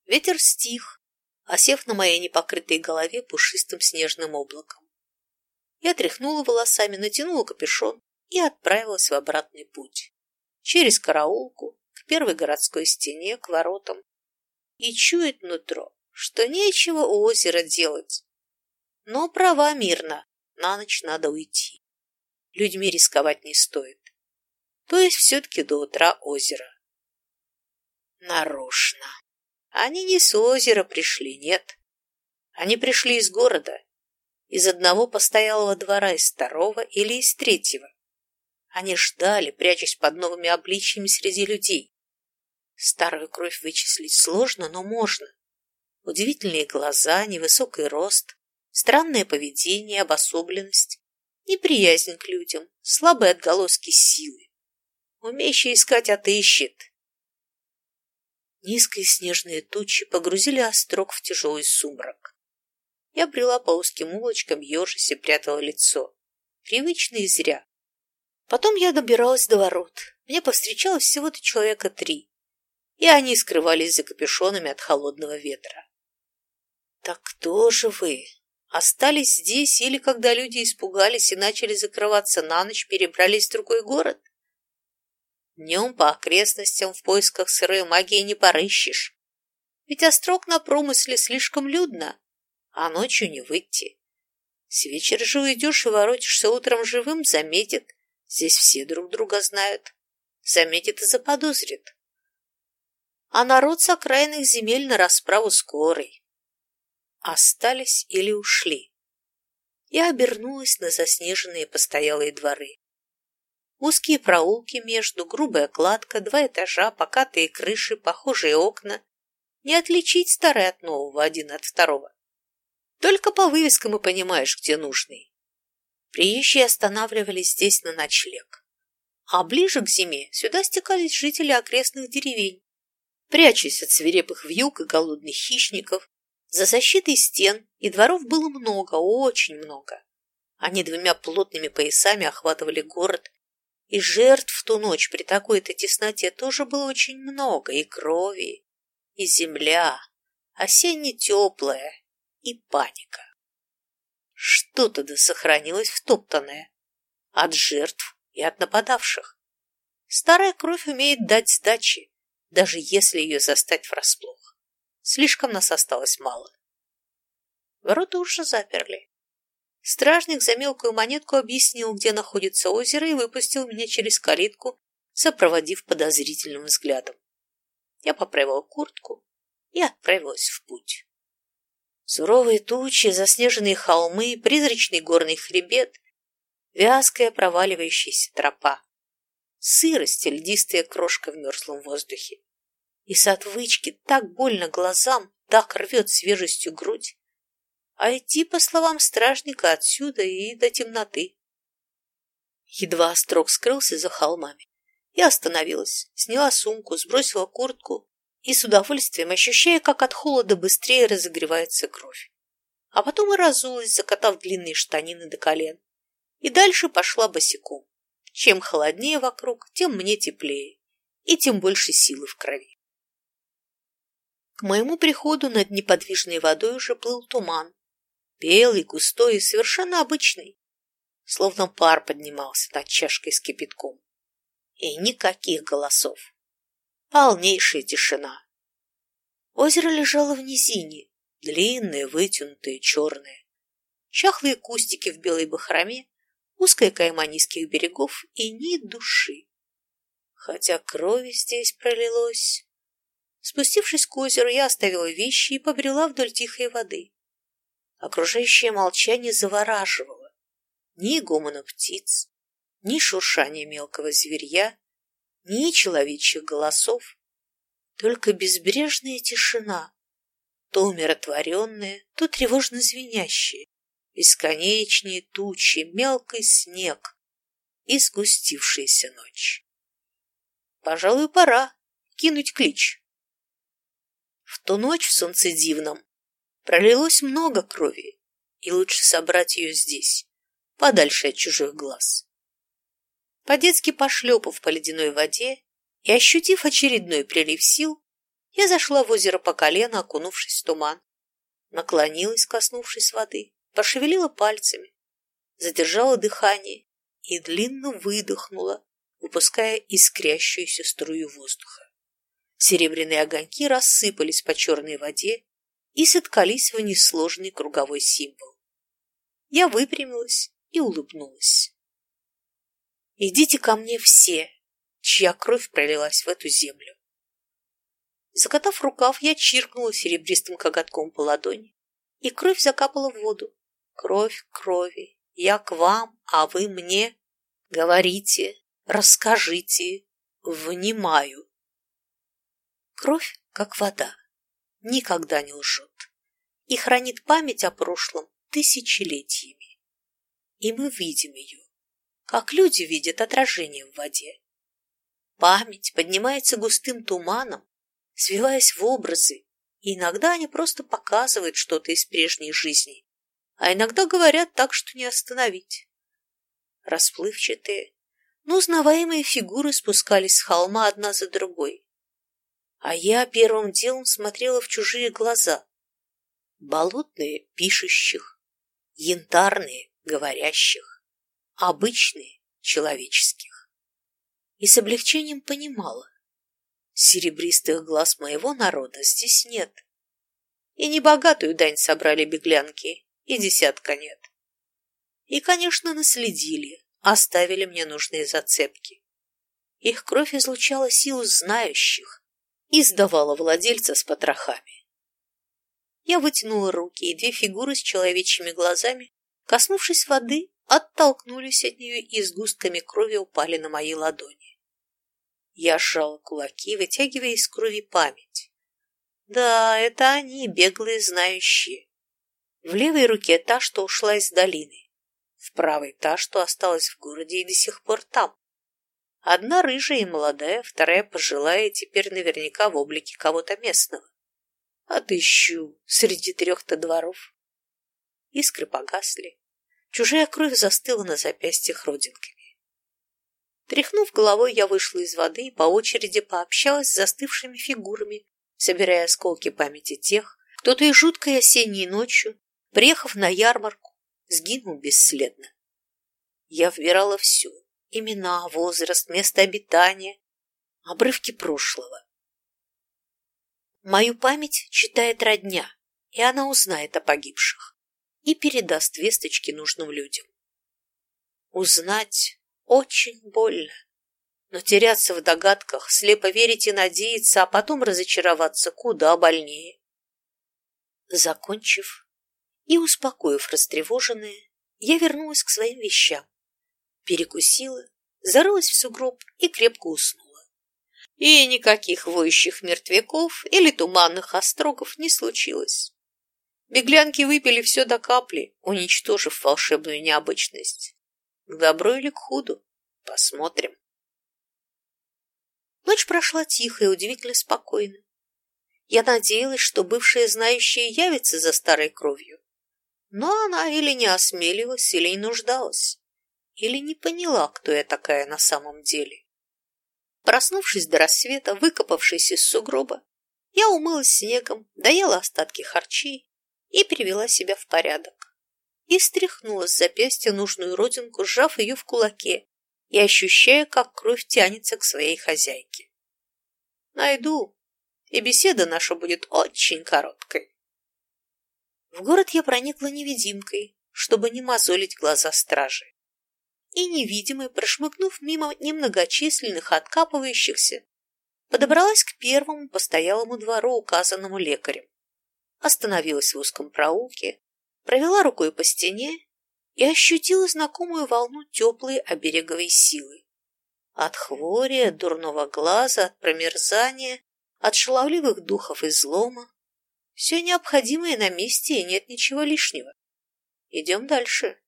Ветер стих, осев на моей непокрытой голове пушистым снежным облаком. Я тряхнула волосами, натянула капюшон и отправилась в обратный путь. Через караулку, к первой городской стене, к воротам. И чует нутро, что нечего у озера делать, но права мирно, на ночь надо уйти. Людьми рисковать не стоит. То есть все-таки до утра озера. Нарочно. Они не с озера пришли, нет. Они пришли из города, из одного постоялого двора, из второго или из третьего. Они ждали, прячась под новыми обличьями среди людей. Старую кровь вычислить сложно, но можно. Удивительные глаза, невысокий рост, Странное поведение, обособленность, неприязнь к людям, слабые отголоски силы. Умеющий искать отыщет. Низкие снежные тучи погрузили острог в тяжелый сумрак. Я брела по узким улочкам, ежась и прятала лицо. Привычно и зря. Потом я добиралась до ворот. Мне повстречалось всего-то человека три, и они скрывались за капюшонами от холодного ветра. «Так кто же вы?» Остались здесь или, когда люди испугались и начали закрываться на ночь, перебрались в другой город? Днем по окрестностям в поисках сырой магии не порыщешь. Ведь острог на промысле слишком людно, а ночью не выйти. С вечера же уйдешь и воротишься утром живым, заметит. Здесь все друг друга знают. Заметит и заподозрит. А народ с окраинных земель на расправу скорый остались или ушли. я обернулась на заснеженные постоялые дворы. Узкие проулки между, грубая кладка, два этажа, покатые крыши, похожие окна. Не отличить старое от нового, один от второго. Только по вывескам и понимаешь, где нужный. Приезжие останавливались здесь на ночлег. А ближе к зиме сюда стекались жители окрестных деревень, прячась от свирепых вьюг и голодных хищников. За защитой стен и дворов было много, очень много. Они двумя плотными поясами охватывали город, и жертв в ту ночь при такой-то тесноте тоже было очень много, и крови, и земля, осенне-теплая, и паника. Что-то да сохранилось втоптанное от жертв и от нападавших. Старая кровь умеет дать сдачи, даже если ее застать врасплох. Слишком нас осталось мало. Ворота уже заперли. Стражник за мелкую монетку объяснил, где находится озеро, и выпустил меня через калитку, сопроводив подозрительным взглядом. Я поправила куртку и отправилась в путь. Суровые тучи, заснеженные холмы, призрачный горный хребет, вязкая проваливающаяся тропа, сырость и льдистая крошка в мерзлом воздухе. И с отвычки так больно глазам, так рвет свежестью грудь. А идти, по словам стражника, отсюда и до темноты. Едва строк скрылся за холмами. Я остановилась, сняла сумку, сбросила куртку и с удовольствием ощущая, как от холода быстрее разогревается кровь. А потом и разулась, закатав длинные штанины до колен. И дальше пошла босиком. Чем холоднее вокруг, тем мне теплее, и тем больше силы в крови. К моему приходу над неподвижной водой уже плыл туман. Белый, густой и совершенно обычный. Словно пар поднимался над чашкой с кипятком. И никаких голосов. Полнейшая тишина. Озеро лежало в низине, длинное, вытянутое, черное. Чахлые кустики в белой бахроме, узкая кайма низких берегов и ни души. Хотя крови здесь пролилось. Спустившись к озеру, я оставила вещи и побрела вдоль тихой воды. Окружающее молчание завораживало. Ни гомона птиц, ни шуршания мелкого зверья, ни человечьих голосов, только безбрежная тишина, то умиротворенная, то тревожно звенящая, бесконечные тучи, мелкий снег и сгустившаяся ночь. Пожалуй, пора кинуть клич. В ту ночь в солнце дивном пролилось много крови, и лучше собрать ее здесь, подальше от чужих глаз. По-детски пошлепав по ледяной воде и ощутив очередной прилив сил, я зашла в озеро по колено, окунувшись в туман. Наклонилась, коснувшись воды, пошевелила пальцами, задержала дыхание и длинно выдохнула, выпуская искрящуюся струю воздуха. Серебряные огоньки рассыпались по черной воде и соткались в несложный круговой символ. Я выпрямилась и улыбнулась. Идите ко мне все, чья кровь пролилась в эту землю. Закатав рукав, я чиркнула серебристым коготком по ладони, и кровь закапала в воду. Кровь крови. Я к вам, а вы мне. Говорите, расскажите, внимаю. Кровь, как вода, никогда не лжет и хранит память о прошлом тысячелетиями. И мы видим ее как люди видят отражение в воде. Память поднимается густым туманом, свиваясь в образы, и иногда они просто показывают что-то из прежней жизни, а иногда говорят так, что не остановить. Расплывчатые, но узнаваемые фигуры спускались с холма одна за другой. А я первым делом смотрела в чужие глаза. Болотные – пишущих, янтарные – говорящих обычные, человеческих. И с облегчением понимала, серебристых глаз моего народа здесь нет. И небогатую дань собрали беглянки, и десятка нет. И, конечно, наследили, оставили мне нужные зацепки. Их кровь излучала силу знающих и сдавала владельца с потрохами. Я вытянула руки, и две фигуры с человечьими глазами коснувшись воды, оттолкнулись от нее и с густками крови упали на мои ладони. Я сжала кулаки, вытягивая из крови память. Да, это они, беглые знающие. В левой руке та, что ушла из долины, в правой та, что осталась в городе и до сих пор там. Одна рыжая и молодая, вторая пожилая и теперь наверняка в облике кого-то местного. Отыщу среди трех-то дворов. Искры погасли. Чужая кровь застыла на запястьях родинками. Тряхнув головой, я вышла из воды и по очереди пообщалась с застывшими фигурами, собирая осколки памяти тех, кто той жуткой осенней ночью, приехав на ярмарку, сгинул бесследно. Я вбирала все — имена, возраст, место обитания, обрывки прошлого. Мою память читает родня, и она узнает о погибших и передаст весточки нужным людям. Узнать очень больно, но теряться в догадках, слепо верить и надеяться, а потом разочароваться куда больнее. Закончив и успокоив растревоженные, я вернулась к своим вещам, перекусила, зарылась в сугроб и крепко уснула. И никаких воющих мертвяков или туманных острогов не случилось. Беглянки выпили все до капли, уничтожив волшебную необычность. К добру или к худу? Посмотрим. Ночь прошла тихо и удивительно спокойно. Я надеялась, что бывшая знающая явится за старой кровью. Но она или не осмелилась, или не нуждалась, или не поняла, кто я такая на самом деле. Проснувшись до рассвета, выкопавшись из сугроба, я умылась снегом, доела остатки харчей и привела себя в порядок. И стряхнула с запястья нужную родинку, сжав ее в кулаке и ощущая, как кровь тянется к своей хозяйке. Найду, и беседа наша будет очень короткой. В город я проникла невидимкой, чтобы не мозолить глаза стражи. И невидимой, прошмыгнув мимо немногочисленных откапывающихся, подобралась к первому постоялому двору, указанному лекарем остановилась в узком проулке, провела рукой по стене и ощутила знакомую волну теплой обереговой силы. От хвори, от дурного глаза, от промерзания, от шаловливых духов излома. Все необходимое на месте и нет ничего лишнего. Идем дальше.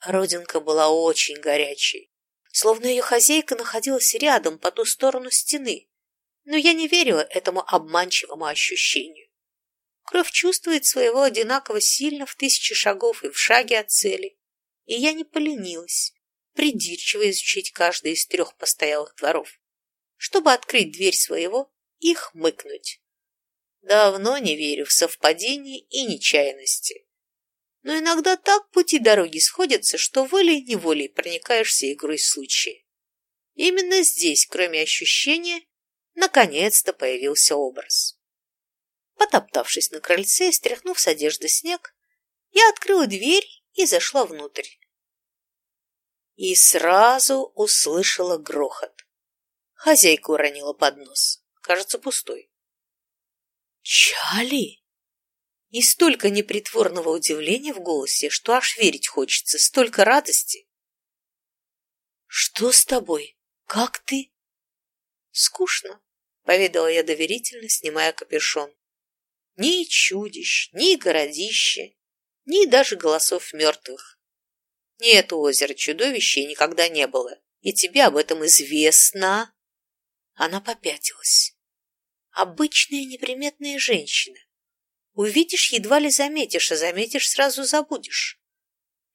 Родинка была очень горячей, словно ее хозяйка находилась рядом, по ту сторону стены, но я не верила этому обманчивому ощущению. Кровь чувствует своего одинаково сильно в тысячи шагов и в шаге от цели. И я не поленилась придирчиво изучить каждый из трех постоялых дворов, чтобы открыть дверь своего и хмыкнуть. Давно не верю в совпадения и нечаянности. Но иногда так пути дороги сходятся, что волей-неволей проникаешься игрой случая. Именно здесь, кроме ощущения, наконец-то появился образ. Потоптавшись на крыльце и стряхнув с одежды снег, я открыла дверь и зашла внутрь. И сразу услышала грохот. Хозяйка уронила поднос, кажется, пустой. «Чали!» И столько непритворного удивления в голосе, что аж верить хочется, столько радости. «Что с тобой? Как ты?» «Скучно», — поведала я доверительно, снимая капюшон. Ни чудищ, ни городища, ни даже голосов мертвых. Нет озера чудовищей никогда не было, и тебе об этом известно. Она попятилась. Обычная неприметная женщина. Увидишь, едва ли заметишь, а заметишь, сразу забудешь.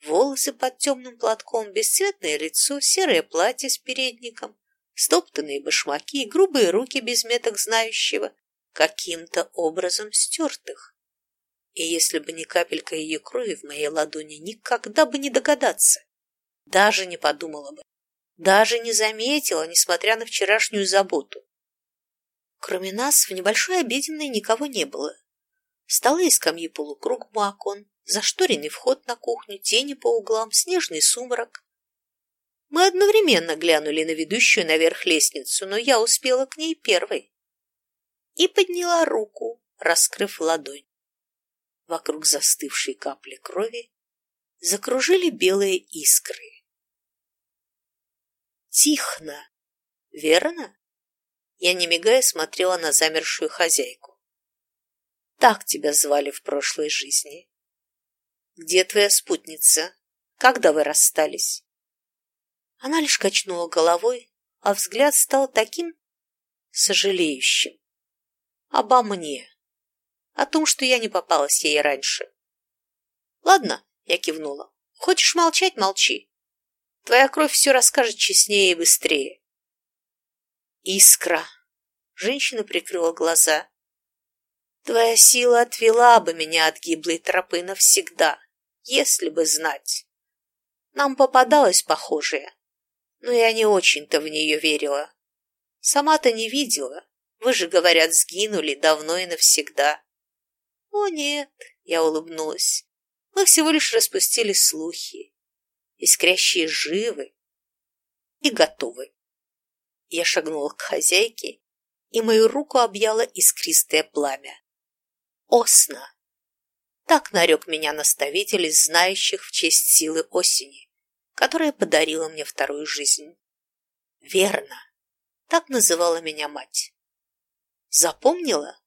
Волосы под темным платком, бесцветное лицо, серое платье с передником, стоптанные башмаки, грубые руки без меток знающего, каким-то образом стертых. И если бы не капелька ее крови в моей ладони, никогда бы не догадаться. Даже не подумала бы. Даже не заметила, несмотря на вчерашнюю заботу. Кроме нас, в небольшой обеденной никого не было. Столы и скамьи полукругом у окон, зашторенный вход на кухню, тени по углам, снежный сумрак. Мы одновременно глянули на ведущую наверх лестницу, но я успела к ней первой и подняла руку, раскрыв ладонь. Вокруг застывшей капли крови закружили белые искры. Тихно, верно? Я, не мигая, смотрела на замершую хозяйку. Так тебя звали в прошлой жизни. Где твоя спутница? Когда вы расстались? Она лишь качнула головой, а взгляд стал таким сожалеющим. Обо мне. О том, что я не попалась ей раньше. Ладно, я кивнула. Хочешь молчать, молчи. Твоя кровь все расскажет честнее и быстрее. Искра. Женщина прикрыла глаза. Твоя сила отвела бы меня от гиблой тропы навсегда, если бы знать. Нам попадалось похожее, но я не очень-то в нее верила. Сама-то не видела. Вы же, говорят, сгинули давно и навсегда. О, нет, я улыбнулась. Мы всего лишь распустили слухи, искрящие живы и готовы. Я шагнула к хозяйке, и мою руку объяло искристое пламя. Осна! Так нарек меня наставитель из знающих в честь силы осени, которая подарила мне вторую жизнь. Верно, так называла меня мать. Запомнила?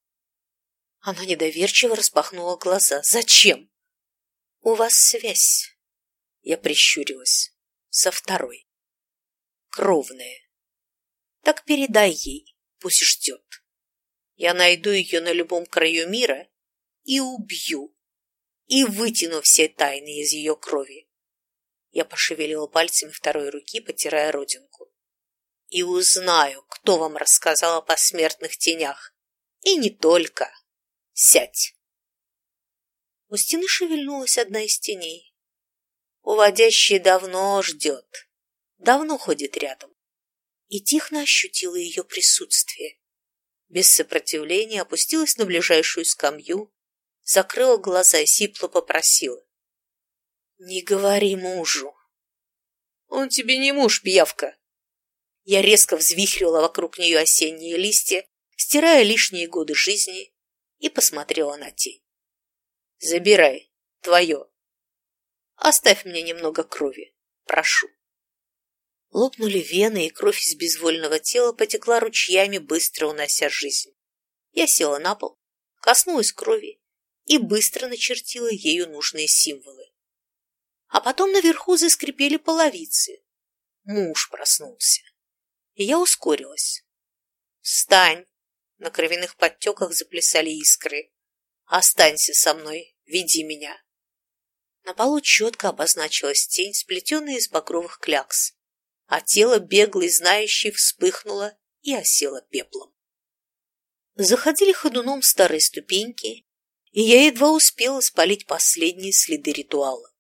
Она недоверчиво распахнула глаза. Зачем? «У вас связь», — я прищурилась, — «со второй. Кровная. Так передай ей, пусть ждет. Я найду ее на любом краю мира и убью, и вытяну все тайны из ее крови». Я пошевелила пальцами второй руки, потирая родинку. «И узнаю, кто вам рассказал о посмертных тенях. И не только. Сядь!» У стены шевельнулась одна из теней. Уводящий давно ждет, давно ходит рядом. И тихо ощутила ее присутствие. Без сопротивления опустилась на ближайшую скамью, закрыла глаза и сипло попросила. «Не говори мужу!» «Он тебе не муж, пиявка!» Я резко взвихрила вокруг нее осенние листья, стирая лишние годы жизни, и посмотрела на тень. Забирай. Твое. Оставь мне немного крови. Прошу. Лопнули вены, и кровь из безвольного тела потекла ручьями, быстро унося жизнь. Я села на пол, коснулась крови и быстро начертила ею нужные символы. А потом наверху заскрипели половицы. Муж проснулся. И я ускорилась. «Встань!» На кровяных подтеках заплясали искры. Останься со мной, веди меня. На полу четко обозначилась тень, сплетенная из багровых клякс, а тело беглой знающей вспыхнуло и осело пеплом. Заходили ходуном старые ступеньки, и я едва успела спалить последние следы ритуала.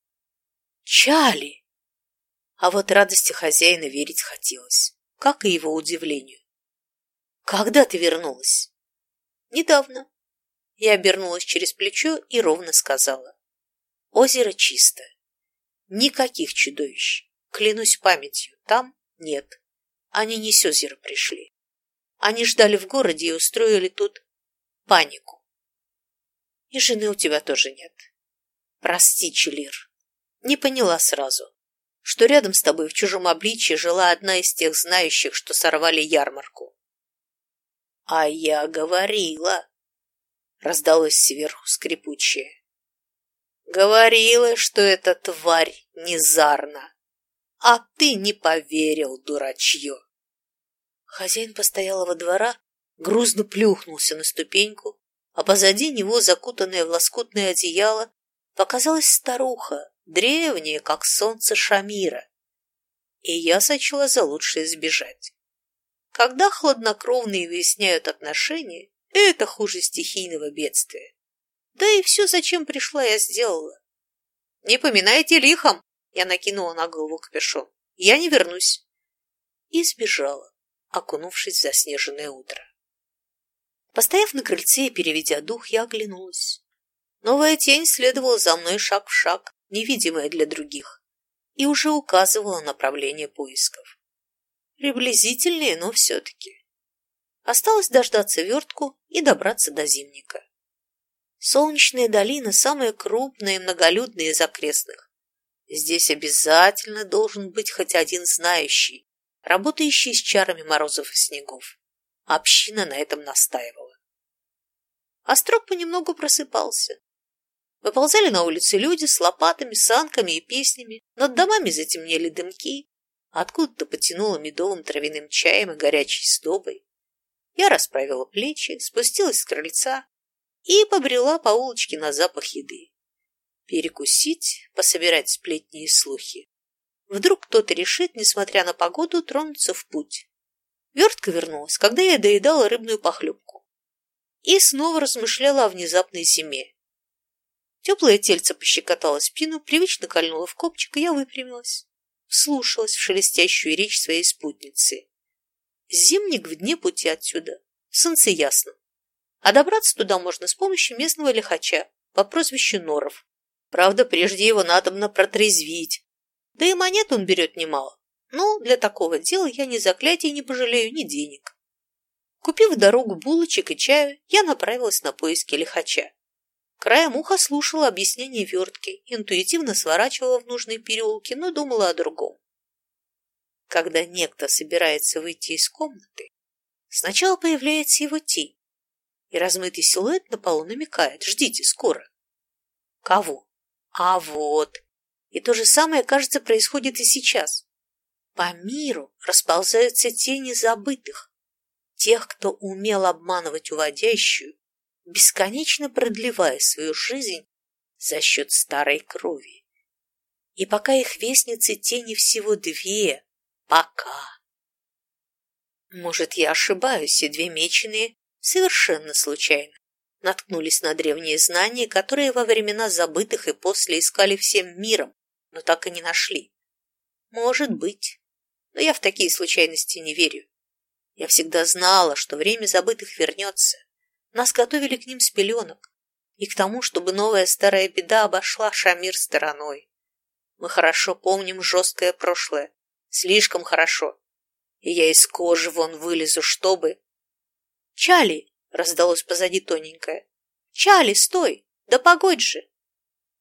Чали! А вот радости хозяина верить хотелось, как и его удивлению. Когда ты вернулась? Недавно. Я обернулась через плечо и ровно сказала. Озеро чисто. Никаких чудовищ. Клянусь памятью, там нет. Они не с озера пришли. Они ждали в городе и устроили тут панику. И жены у тебя тоже нет. Прости, Челир. Не поняла сразу, что рядом с тобой в чужом обличье жила одна из тех знающих, что сорвали ярмарку. А я говорила, раздалось сверху скрипучее. Говорила, что эта тварь незарна, а ты не поверил, дурачье. Хозяин постоялого двора грузно плюхнулся на ступеньку, а позади него, закутанная в лоскутное одеяло, показалась старуха, древняя, как солнце Шамира. И я сочла за лучшее сбежать. Когда хладнокровные выясняют отношения, это хуже стихийного бедствия. Да и все, зачем пришла, я сделала. Не поминайте лихом, я накинула на голову капюшон. Я не вернусь. И сбежала, окунувшись в заснеженное утро. Постояв на крыльце и переведя дух, я оглянулась. Новая тень следовала за мной шаг в шаг, невидимая для других, и уже указывала направление поисков. Приблизительные, но все-таки. Осталось дождаться вертку и добраться до зимника. Солнечная долина – самая крупная и многолюдная из окрестных. Здесь обязательно должен быть хоть один знающий, работающий с чарами морозов и снегов. Община на этом настаивала. Острог понемногу просыпался. Выползали на улицы люди с лопатами, санками и песнями. Над домами затемнели дымки. Откуда-то потянуло медовым травяным чаем и горячей сдобой. Я расправила плечи, спустилась с крыльца и побрела по улочке на запах еды. Перекусить, пособирать сплетни и слухи. Вдруг кто-то решит, несмотря на погоду, тронуться в путь. Вертка вернулась, когда я доедала рыбную похлебку. И снова размышляла о внезапной зиме. Теплое тельце пощекотало спину, привычно кольнуло в копчик, и я выпрямилась. Вслушалась в шелестящую речь своей спутницы. Зимник в дне пути отсюда. Солнце ясно. А добраться туда можно с помощью местного лихача по прозвищу Норов. Правда, прежде его надобно протрезвить. Да и монет он берет немало. Но для такого дела я ни заклятий не пожалею, ни денег. Купив дорогу булочек и чаю, я направилась на поиски лихача. Краем уха слушала объяснение вертки, интуитивно сворачивала в нужные переулки, но думала о другом. Когда некто собирается выйти из комнаты, сначала появляется его тень, и размытый силуэт на полу намекает «Ждите, скоро». Кого? А вот. И то же самое, кажется, происходит и сейчас. По миру расползаются тени забытых, тех, кто умел обманывать уводящую, бесконечно продлевая свою жизнь за счет старой крови. И пока их вестницы тени всего две, пока. Может, я ошибаюсь, и две меченые совершенно случайно наткнулись на древние знания, которые во времена забытых и после искали всем миром, но так и не нашли. Может быть. Но я в такие случайности не верю. Я всегда знала, что время забытых вернется. Нас готовили к ним с пеленок. И к тому, чтобы новая старая беда обошла Шамир стороной. Мы хорошо помним жесткое прошлое. Слишком хорошо. И я из кожи вон вылезу, чтобы... Чали! раздалось позади тоненькое. «Чали, стой! Да погодь же!»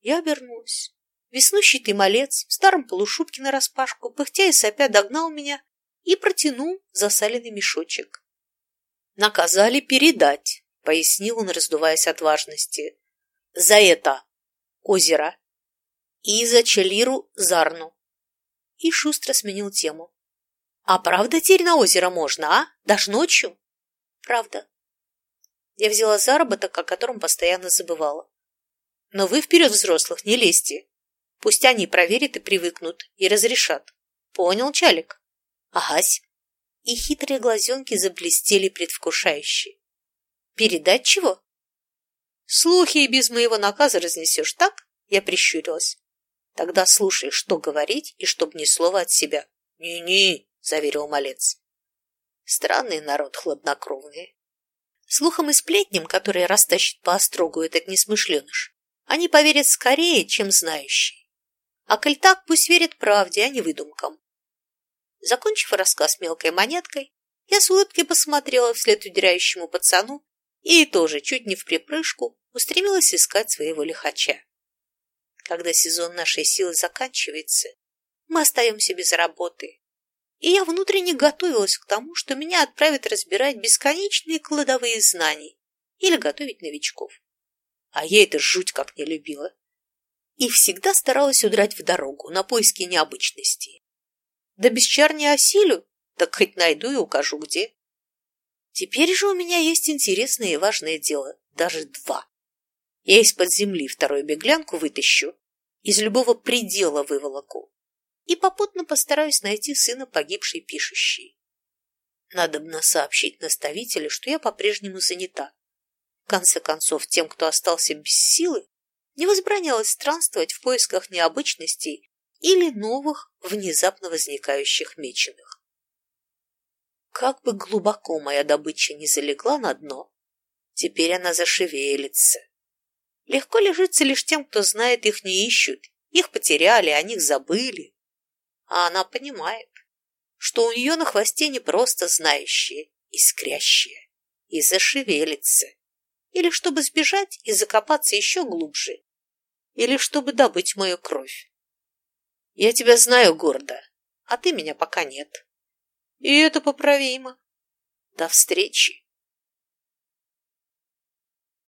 Я обернулась. Веснущий ты малец в старом полушубке нараспашку, пыхтя и сопя, догнал меня и протянул засаленный мешочек. «Наказали передать», — пояснил он, раздуваясь от важности. «За это озеро и за Челиру Зарну». И шустро сменил тему. «А правда теперь на озеро можно, а? Даже ночью?» «Правда. Я взяла заработок, о котором постоянно забывала. Но вы вперед взрослых не лезьте. Пусть они проверят и привыкнут, и разрешат. Понял, Чалик? Агась. И хитрые глазенки заблестели предвкушающе. Передать чего? Слухи и без моего наказа разнесешь, так? Я прищурилась. Тогда слушай, что говорить, и чтоб ни слова от себя. «Не-не», — заверил малец. Странный народ хладнокровный. Слухам и сплетням, которые растащит по острогу этот несмышленыш, они поверят скорее, чем знающий. А коль так, пусть верят правде, а не выдумкам. Закончив рассказ мелкой монеткой, я с улыбкой посмотрела вслед удирающему пацану и тоже, чуть не в припрыжку, устремилась искать своего лихача. Когда сезон нашей силы заканчивается, мы остаемся без работы, и я внутренне готовилась к тому, что меня отправят разбирать бесконечные кладовые знаний или готовить новичков. А я это жуть как не любила. И всегда старалась удрать в дорогу на поиски необычностей. Да без чар не осилю, так хоть найду и укажу где. Теперь же у меня есть интересное и важное дело, даже два. Я из-под земли вторую беглянку вытащу, из любого предела выволоку и попутно постараюсь найти сына погибшей пишущей. Надобно сообщить наставителю, что я по-прежнему занята. В конце концов, тем, кто остался без силы, не возбранялось странствовать в поисках необычностей или новых, внезапно возникающих меченых. Как бы глубоко моя добыча не залегла на дно, теперь она зашевелится. Легко лежится лишь тем, кто знает, их не ищут, их потеряли, о них забыли а она понимает, что у нее на хвосте не просто знающие, искрящие, и зашевелится, или чтобы сбежать и закопаться еще глубже, или чтобы добыть мою кровь. Я тебя знаю гордо, а ты меня пока нет. И это поправимо. До встречи.